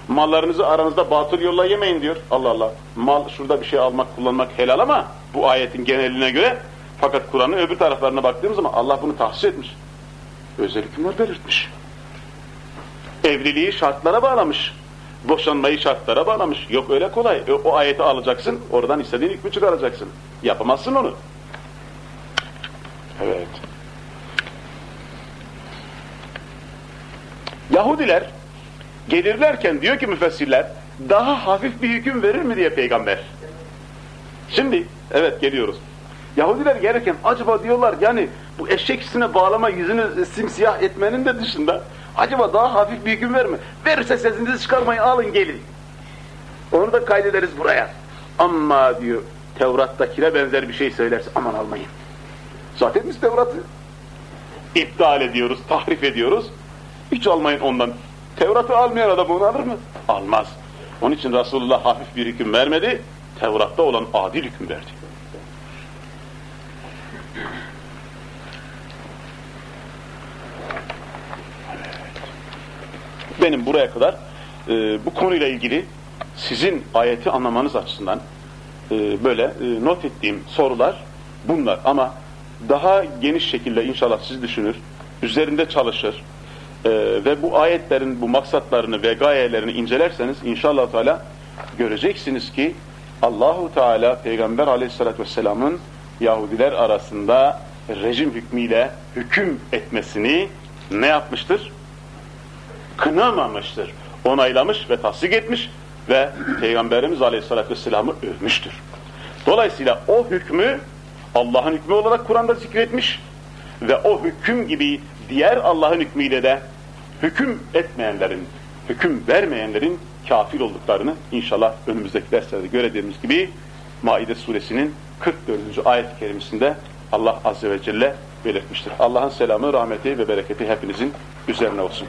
Mallarınızı aranızda batıl yolla yemeyin diyor. Allah Allah. Mal şurada bir şey almak, kullanmak helal ama bu ayetin geneline göre fakat Kur'an'ın öbür taraflarına baktığımız zaman Allah bunu tahsis etmiş. Özel hükümler belirtmiş. Evliliği şartlara bağlamış. Boşanmayı şartlara bağlamış. Yok öyle kolay. E, O ayeti alacaksın, oradan istediğin hükmü çıkaracaksın. Yapamazsın onu. Evet. Yahudiler gelirlerken diyor ki müfessirler daha hafif bir hüküm verir mi diye peygamber. Şimdi evet geliyoruz. Yahudiler gelirken acaba diyorlar yani bu eşek üstüne bağlama yüzünü simsiyah etmenin de dışında acaba daha hafif bir hüküm ver mi? Verirse sesinizi çıkarmayın alın gelin. Onu da kaydederiz buraya. Ama diyor Tevrat'takine benzer bir şey söylerse aman almayın. Zaten biz Tevrat'ı iptal ediyoruz, tahrif ediyoruz. Hiç almayın ondan. Tevrat'ı almayan adam onu alır mı? Almaz. Onun için Resulullah hafif bir hüküm vermedi, Tevrat'ta olan adil hüküm verdi. Benim buraya kadar e, bu konuyla ilgili sizin ayeti anlamanız açısından e, böyle e, not ettiğim sorular bunlar. Ama daha geniş şekilde inşallah siz düşünür, üzerinde çalışır e, ve bu ayetlerin bu maksatlarını ve gayelerini incelerseniz inşallah Teala göreceksiniz ki Allahu Teala Peygamber Aleyhisselatü Vesselam'ın Yahudiler arasında rejim hükmüyle hüküm etmesini ne yapmıştır? Kınamamıştır. Onaylamış ve tasdik etmiş ve Peygamberimiz Aleyhisselatü Vesselam'ı övmüştür. Dolayısıyla o hükmü Allah'ın hükmü olarak Kur'an'da zikretmiş ve o hüküm gibi diğer Allah'ın hükmüyle de hüküm etmeyenlerin, hüküm vermeyenlerin kafir olduklarını inşallah önümüzdeki derslerde göreceğimiz gibi Maide suresinin 44. ayet-i kerimesinde Allah Azze ve Celle belirtmiştir. Allah'ın selamı, rahmeti ve bereketi hepinizin üzerine olsun.